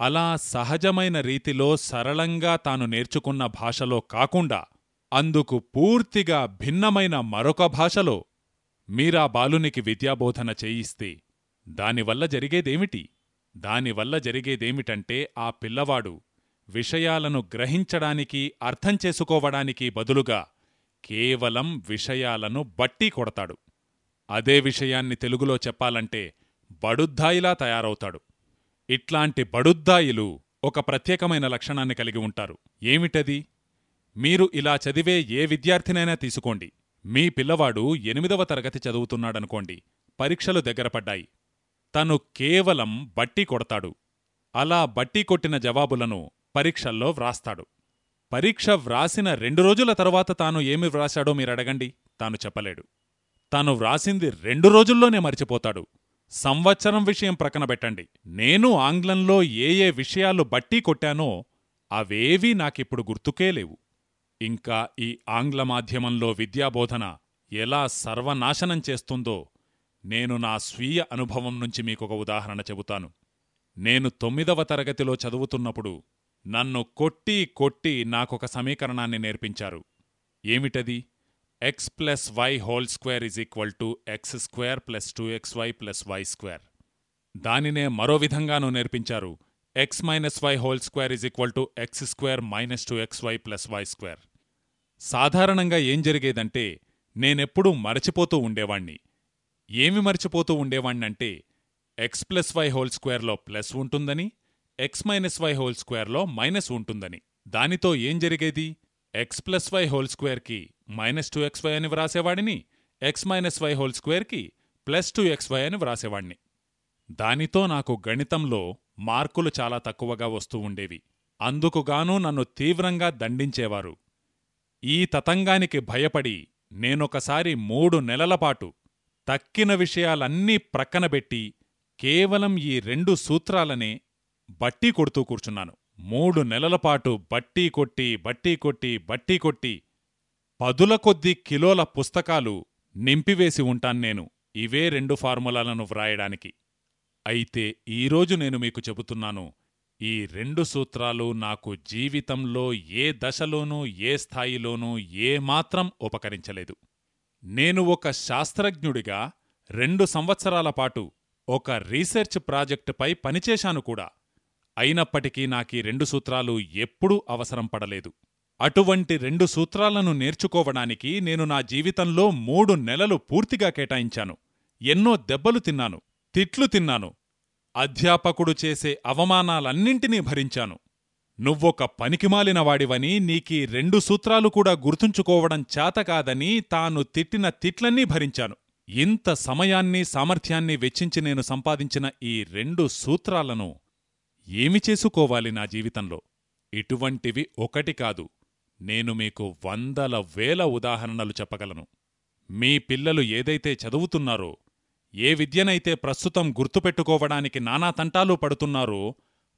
అలా సహజమైన రీతిలో సరళంగా తాను నేర్చుకున్న భాషలో కాకుండా అందుకు పూర్తిగా భిన్నమైన మరొక భాషలో మీరా బాలునికి విద్యాబోధన చేయిస్తే దానివల్ల జరిగేదేమిటి? దానివల్ల జరిగేదేమిటంటే ఆ పిల్లవాడు విషయాలను గ్రహించడానికి అర్థం చేసుకోవడానికి బదులుగా కేవలం విషయాలను బట్టి కొడతాడు. అదే విషయాన్ని తెలుగులో చెప్పాలంటే బడుద్దాయిలా తయారవుతాడు. ఇట్లాంటి బడుద్దాయిలు ఒక ప్రత్యేకమైన లక్షణాన్ని కలిగి ఉంటారు. ఏమిటది? మీరు ఇలా చదివే ఏ విద్యార్థినైనా తీసుకోండి. మీ పిల్లవాడు ఎనిమిదవ తరగతి చదువుతున్నాడనుకోండి పరీక్షలు దగ్గరపడ్డాయి తను కేవలం బట్టి కొడతాడు. అలా బట్టి కొట్టిన జవాబులను పరీక్షల్లో వ్రాస్తాడు. పరీక్ష వ్రాసిన రెండు రోజుల తరువాత తాను ఏమి వ్రాశాడో మీరడగండి. తాను చెప్పలేడు. తాను వ్రాసింది రెండు రోజుల్లోనే మర్చిపోతాడు. సంవత్సరం విషయం ప్రక్కన పెట్టండి. నేను ఆంగ్లంలో ఏ ఏ విషయాలు బట్టి కొట్టానో అవేవీ నాకిప్పుడు గుర్తుకే లేవు. ఇంకా ఈ ఆంగ్ల మాధ్యమంలో విద్యాబోధన ఎలా సర్వనాశనం చేస్తుందో నేను నా స్వీయ అనుభవం నుంచి మీకొక ఉదాహరణ చెబుతాను. నేను తొమ్మిదవ తరగతిలో చదువుతున్నప్పుడు నన్ను కొట్టి కొట్టి నాకొక సమీకరణాన్ని నేర్పించారు. ఏమిటది? X plus y whole square is equal to x square plus two x y plus y square. దానినే మరో విధంగానూ నేర్పించారు. X minus y whole square is equal to x square minus two x y plus y square. సాధారణంగా ఏం జరిగేదంటే నేనెప్పుడూ మరచిపోతూ ఉండేవాణ్ణి. ఏమి మరచిపోతూ ఉండేవాణ్ణంటే ఎక్స్ ప్లస్ వై హోల్ స్క్వేర్లో ప్లస్ ఉంటుందని ఎక్స్ మైనస్ వై హోల్ స్క్వేర్లో మైనస్ ఉంటుందని. దానితో ఏం జరిగేది? ఎక్స్ ప్లస్ వై హోల్ స్క్వేర్కి మైనస్ టూ ఎక్స్ వై అని వ్రాసేవాడిని ఎక్స్ మైనస్ వై హోల్ స్క్వేర్కి ప్లస్ టూ ఎక్స్ వై అని వ్రాసేవాణ్ణి. దానితో నాకు గణితంలో మార్కులు చాలా తక్కువగా వస్తూ ఉండేవి. అందుకుగాను నన్ను తీవ్రంగా దండించేవారు. ఈ తతంగానికి భయపడి నేనొకసారి మూడు నెలలపాటు తక్కిన విషయాలన్నీ ప్రక్కనబెట్టి కేవలం ఈ రెండు సూత్రాలనే బట్టీ కొడుతూ కూర్చున్నాను. మూడు నెలలపాటు బట్టీ కొట్టి బట్టీ కొట్టి బట్టీ కొట్టి పదుల కొద్ది కిలోల పుస్తకాలు నింపివేసి ఉంటాన్నేను ఇవే రెండు ఫార్ములాలను వ్రాయడానికి. అయితే ఈరోజు నేను మీకు చెబుతున్నాను ఈ రెండు సూత్రాలు నాకు జీవితంలో ఏ దశలోనూ ఏ స్థాయిలోనూ ఏమాత్రం ఉపకరించలేదు. నేను ఒక శాస్త్రజ్ఞుడిగా రెండు సంవత్సరాల పాటు ఒక రీసెర్చ్ ప్రాజెక్టుపై పనిచేశాను కూడా. అయినప్పటికీ నాకీ రెండు సూత్రాలు ఎప్పుడూ అవసరం పడలేదు. అటువంటి రెండు సూత్రాలను నేర్చుకోవడానికి నేను నా జీవితంలో మూడు నెలలు పూర్తిగా కేటాయించాను. ఎన్నో దెబ్బలు తిన్నాను తిట్లు తిన్నాను అధ్యాపకుడు చేసే అవమానాలన్నింటినీ భరించాను. నువ్వొక పనికిమాలినవాడివని నీకీ రెండు సూత్రాలు కూడా గుర్తుంచుకోవడం చేతకాదని తాను తిట్టిన తిట్లన్నీ భరించాను. ఇంత సమయాన్ని సామర్థ్యాన్ని వెచ్చించి నేను సంపాదించిన ఈ రెండు సూత్రాలను ఏమి చేసుకోవాలి నా జీవితంలో? ఇటువంటివి ఒకటి కాదు. నేను మీకు వందల వేల ఉదాహరణలు చెప్పగలను. మీ పిల్లలు ఏదైతే చదువుతున్నారో ఏ విద్యనైతే ప్రస్తుతం గుర్తుపెట్టుకోవడానికి నానా తంటాలు పడుతున్నారో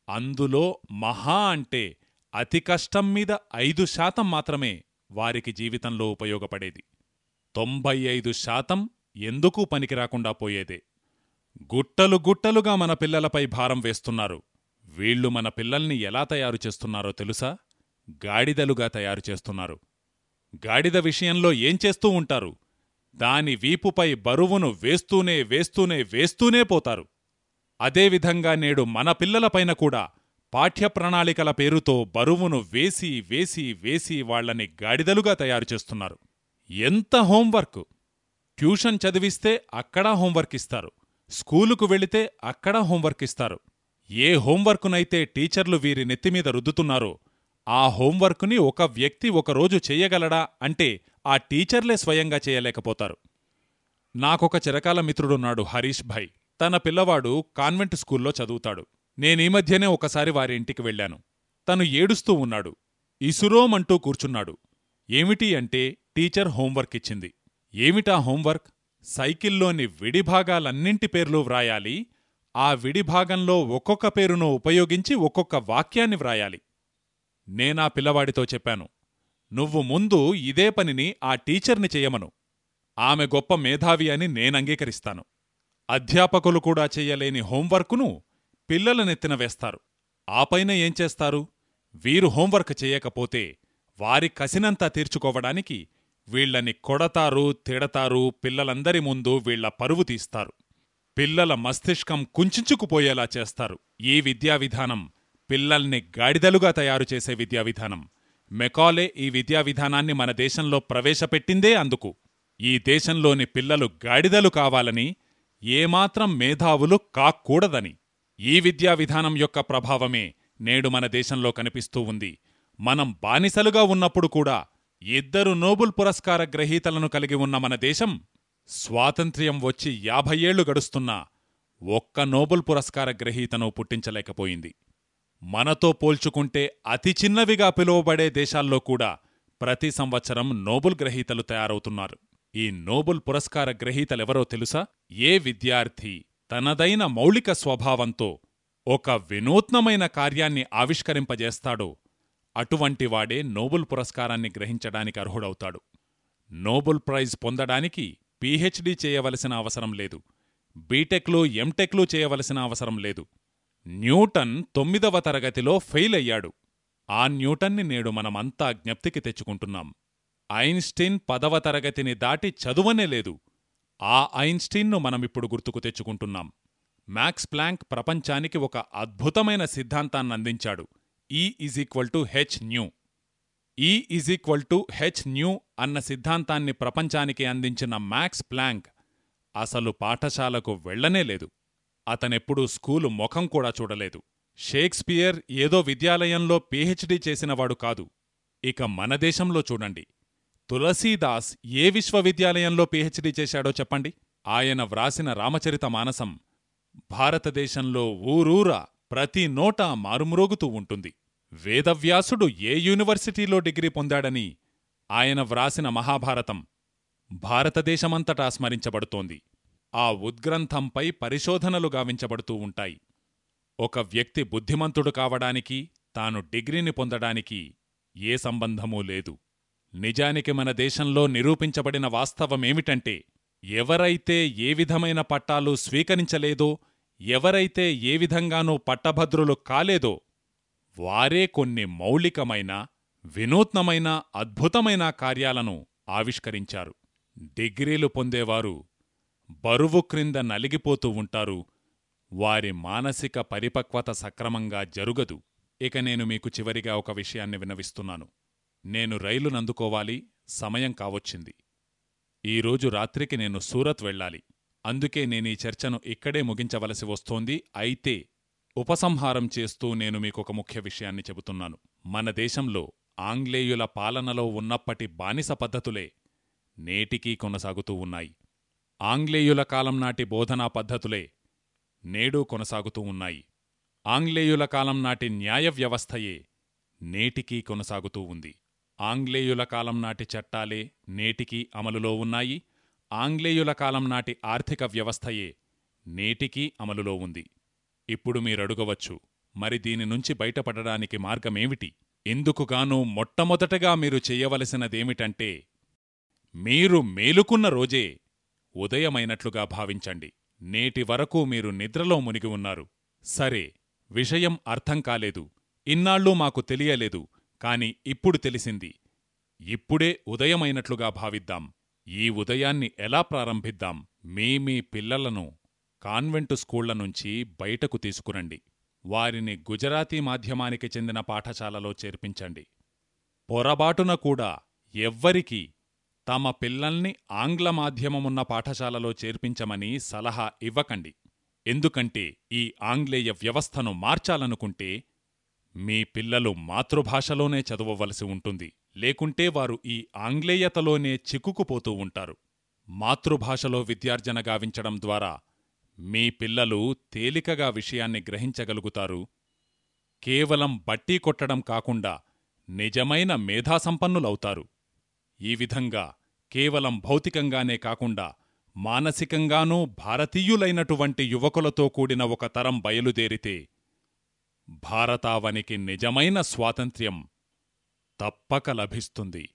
అందులో మహా అంటే అతి కష్టం మీద ఐదు శాతం మాత్రమే వారికి జీవితంలో ఉపయోగపడేది. తొంభై ఐదు శాతం ఎందుకూ పనికిరాకుండా పోయేదే? గుట్టలు గుట్టలుగా మన పిల్లలపై భారం వేస్తున్నారు. వీళ్ళు మన పిల్లల్ని ఎలా తయారు చేస్తున్నారో తెలుసా? గాడిదలుగా తయారు చేస్తున్నారు. గాడిద విషయంలో ఏం చేస్తూ ఉంటారు? దాని వీపుపై బరువును వేస్తూనే వేస్తూనే వేస్తూనే పోతారు. అదేవిధంగా నేడు మన పిల్లలపైన కూడా పాఠ్యప్రణాళికల పేరుతో బరువును వేసి వేసి వేసి వాళ్ళని గాడిదలుగా తయారు చేస్తున్నారు. ఎంత హోంవర్క్! ట్యూషన్ చదివిస్తే అక్కడా హోంవర్క్ ఇస్తారు. స్కూలుకు వెళితే అక్కడా హోంవర్క్ ఇస్తారు. ఏ హోంవర్కునైతే టీచర్లు వీరి నెత్తిమీద రుద్దుతున్నారో ఆ హోంవర్కుని ఒక వ్యక్తి ఒకరోజు చెయ్యగలడా అంటే ఆ టీచర్లే స్వయంగా చేయలేకపోతారు. నాకొక చిరకాల మిత్రుడున్నాడు హరీష్ భాయ్. తన పిల్లవాడు కాన్వెంట్ స్కూల్లో చదువుతాడు. నేనీ మధ్యనే ఒకసారి వారి ఇంటికి వెళ్ళాను తను ఏడుస్తూ ఉన్నాడు. ఇసురోమంటూ కూర్చున్నాడు. ఏమిటి అంటే టీచర్ హోంవర్క్ ఇచ్చింది. ఏమిటా హోంవర్క్? సైకిల్లోని విడిభాగాలన్నింటి పేర్లు వ్రాయాలి ఆ విడిభాగంలో ఒక్కొక్క పేరును ఉపయోగించి ఒక్కొక్క వాక్యాన్ని వ్రాయాలి. నేనా పిల్లవాడితో చెప్పాను నువ్వు ముందు ఇదే పనిని ఆ టీచర్ని చెయ్యమను ఆమె గొప్ప మేధావి అని నేనంగీకరిస్తాను అధ్యాపకులు కూడా చెయ్యలేని హోంవర్కును పిల్లలనెత్తిన వేస్తారు. ఆపైన ఏం చేస్తారు? వీరు హోంవర్క్ చెయ్యకపోతే వారి కసినంతా తీర్చుకోవడానికి వీళ్ళని కొడతారు తిడతారు పిల్లలందరి ముందు వీళ్ళ పరువు తీస్తారు. పిల్లల మస్తిష్కం కుంచుకుపోయేలా చేస్తారు. ఈ విద్యా విధానం పిల్లల్ని గాడిదలుగా తయారు చేసే విద్యా విధానం మెకాలే ఈ విద్యా విధానాన్ని మన దేశంలో ప్రవేశపెట్టిందే అందుకు. ఈ దేశంలోని పిల్లలు గాడిదలు కావాలని ఏమాత్రం మేధావులు కాక్కూడదని ఈ విద్యా విధానం యొక్క ప్రభావమే నేడు మన దేశంలో కనిపిస్తూ ఉంది. మనం బానిసలుగా ఉన్నప్పుడు కూడా ఇద్దరు నోబుల్ పురస్కార గ్రహీతలను కలిగి ఉన్న మన దేశం స్వాతంత్ర్యం వచ్చి యాభై ఏళ్ళు గడుస్తున్నా ఒక్క నోబుల్ పురస్కార గ్రహీతను పుట్టించలేకపోయింది. మనతో పోల్చుకుంటే అతి చిన్నవిగా పిలువబడే దేశాల్లో కూడా ప్రతి సంవత్సరం నోబుల్ గ్రహీతలు తయారవుతున్నారు. ఈ నోబుల్ పురస్కార గ్రహీతలెవరో తెలుసా? ఏ విద్యార్థి తనదైన మౌలిక స్వభావంతో ఒక వినూత్నమైన కార్యాన్ని ఆవిష్కరింపజేస్తాడో అటువంటివాడే నోబుల్ పురస్కారాన్ని గ్రహించడానికి అర్హుడవుతాడు. నోబుల్ ప్రైజ్ పొందడానికి పీహెచ్డీ చేయవలసిన అవసరం లేదు. బీటెక్లు ఎంటెక్లు చేయవలసిన అవసరం లేదు. న్యూటన్ తొమ్మిదవ తరగతిలో ఫెయిల్ అయ్యాడు. ఆ న్యూటన్ని నేడు మనమంతా జ్ఞప్తికి తెచ్చుకుంటున్నాం. ఐన్స్టీన్ పదవ తరగతిని దాటి చదువనే లేదు. ఆ ఐన్స్టీన్ను మనమిప్పుడు గుర్తుకు తెచ్చుకుంటున్నాం. మ్యాక్స్ ప్లాంక్ ప్రపంచానికి ఒక అద్భుతమైన సిద్ధాంతాన్నందించాడు. E is equal to h nu E is equal to h nu అన్న సిద్ధాంతాన్ని ప్రపంచానికి అందించిన మ్యాక్స్ ప్లాంక్ అసలు పాఠశాలకు వెళ్ళనే లేదు. అతనెప్పుడూ స్కూలు ముఖం కూడా చూడలేదు. షేక్స్పియర్ ఏదో విద్యాలయంలో పీహెచ్డీ చేసినవాడు కాదు. ఇక మన దేశంలో చూడండి. తులసీదాస్ ఏ విశ్వవిద్యాలయంలో పీహెచ్డీ చేశాడో చెప్పండి. ఆయన వ్రాసిన రామచరిత మానసం భారతదేశంలో ఊరూరా ప్రతి నోటా మారుమ్రోగుతూ ఉంటుంది. వేదవ్యాసుడు ఏ యూనివర్సిటీలో డిగ్రీ పొందాడని ఆయన వ్రాసిన మహాభారతం భారతదేశమంతటా స్మరించబడుతోంది. ఆ ఉద్గ్రంథంపై పరిశోధనలు గావించబడుతూ ఉంటాయి. ఒక వ్యక్తి బుద్ధిమంతుడు కావడానికి తాను డిగ్రీని పొందడానికి ఏ సంబంధమూ లేదు. నిజానికి మన దేశంలో నిరూపించబడిన వాస్తవమేమిటంటే ఎవరైతే ఏ విధమైన పట్టాలు స్వీకరించలేదో ఎవరైతే ఏ విధంగానూ పట్టభద్రులు కాలేదో వారే కొన్ని మౌలికమైన వినూత్నమైన అద్భుతమైన కార్యాలను ఆవిష్కరించారు. డిగ్రీలు పొందేవారు బరువు క్రింద నలిగిపోతూ ఉంటారు. వారి మానసిక పరిపక్వత సక్రమంగా జరుగదు. ఇక నేను మీకు చివరిగా ఒక విషయాన్ని వినవిస్తున్నాను నేను రైలునందుకోవాలి సమయం కావచ్చింది. ఈరోజు రాత్రికి నేను సూరత్ వెళ్ళాలి. అందుకే నేనీ చర్చను ఇక్కడే ముగించవలసి వస్తోంది. అయితే ఉపసంహారం చేస్తూ నేను మీకొక ముఖ్య విషయాన్ని చెబుతున్నాను. మన దేశంలో ఆంగ్లేయుల పాలనలో ఉన్నప్పటి బానిస పద్ధతులే నేటికీ కొనసాగుతూ ఉన్నాయి. ఆంగ్లేయుల కాలం నాటి బోధనా పద్ధతులే నేడూ కొనసాగుతూ ఉన్నాయి. ఆంగ్లేయుల కాలం నాటి న్యాయ వ్యవస్థయే నేటికీ కొనసాగుతూ ఉంది. ఆంగ్లేయుల కాలం నాటి చట్టాలే నేటికీ అమలులో ఉన్నాయి. ఆంగ్లేయుల కాలం నాటి ఆర్థిక వ్యవస్థయే నేటికీ అమలులో ఉంది. ఇప్పుడు మీరడుగవచ్చు. మరి దీని నుంచి బయటపడడానికి మార్గమేమిటి? ఇందుకుగాను మొట్టమొదటగా మీరు చెయ్యవలసినదేమిటంటే మీరు మేలుకున్న రోజే ఉదయమైనట్లుగా భావించండి. నేటి వరకు మీరు నిద్రలో మునిగి ఉన్నారు. సరే విషయం అర్థం కాలేదు. ఇన్నాళ్ళూ మాకు తెలియలేదు కాని ఇప్పుడు తెలిసింది. ఇప్పుడే ఉదయమైనట్లుగా భావిద్దాం. ఈ ఉదయాన్ని ఎలా ప్రారంభిద్దాం? మీ మీ పిల్లలను కాన్వెంటు స్కూళ్ళ నుంచి బయటకు తీసుకురండి. వారిని గుజరాతీ మాధ్యమానికి చెందిన పాఠశాలలో చేర్పించండి. పొరబాటున కూడా ఎవ్వరికీ తమ పిల్లల్ని ఆంగ్ల మాధ్యమమున్న పాఠశాలలో చేర్పించమని సలహా ఇవ్వకండి. ఎందుకంటే ఈ ఆంగ్లేయ వ్యవస్థను మార్చాలనుకుంటే మీ పిల్లలు మాతృభాషలోనే చదవవలసి ఉంటుంది. లేకుంటే వారు ఈ ఆంగ్లేయతలోనే చిక్కుకుపోతూ ఉంటారు. మాతృభాషలో విద్యార్జన గావించడం ద్వారా మీ పిల్లలు తేలికగా విషయాన్ని గ్రహించగలుగుతారు. కేవలం బట్టీ కొట్టడం కాకుండా నిజమైన మేధాసంపన్నులవుతారు. ఈ విధంగా కేవలం భౌతికంగానే కాకుండా మానసికంగానూ భారతీయులైనటువంటి యువకులతో కూడిన ఒక తరం బయలుదేరితే భారతావనికి నిజమైన స్వాతంత్ర్యం తప్పక లభిస్తుంది.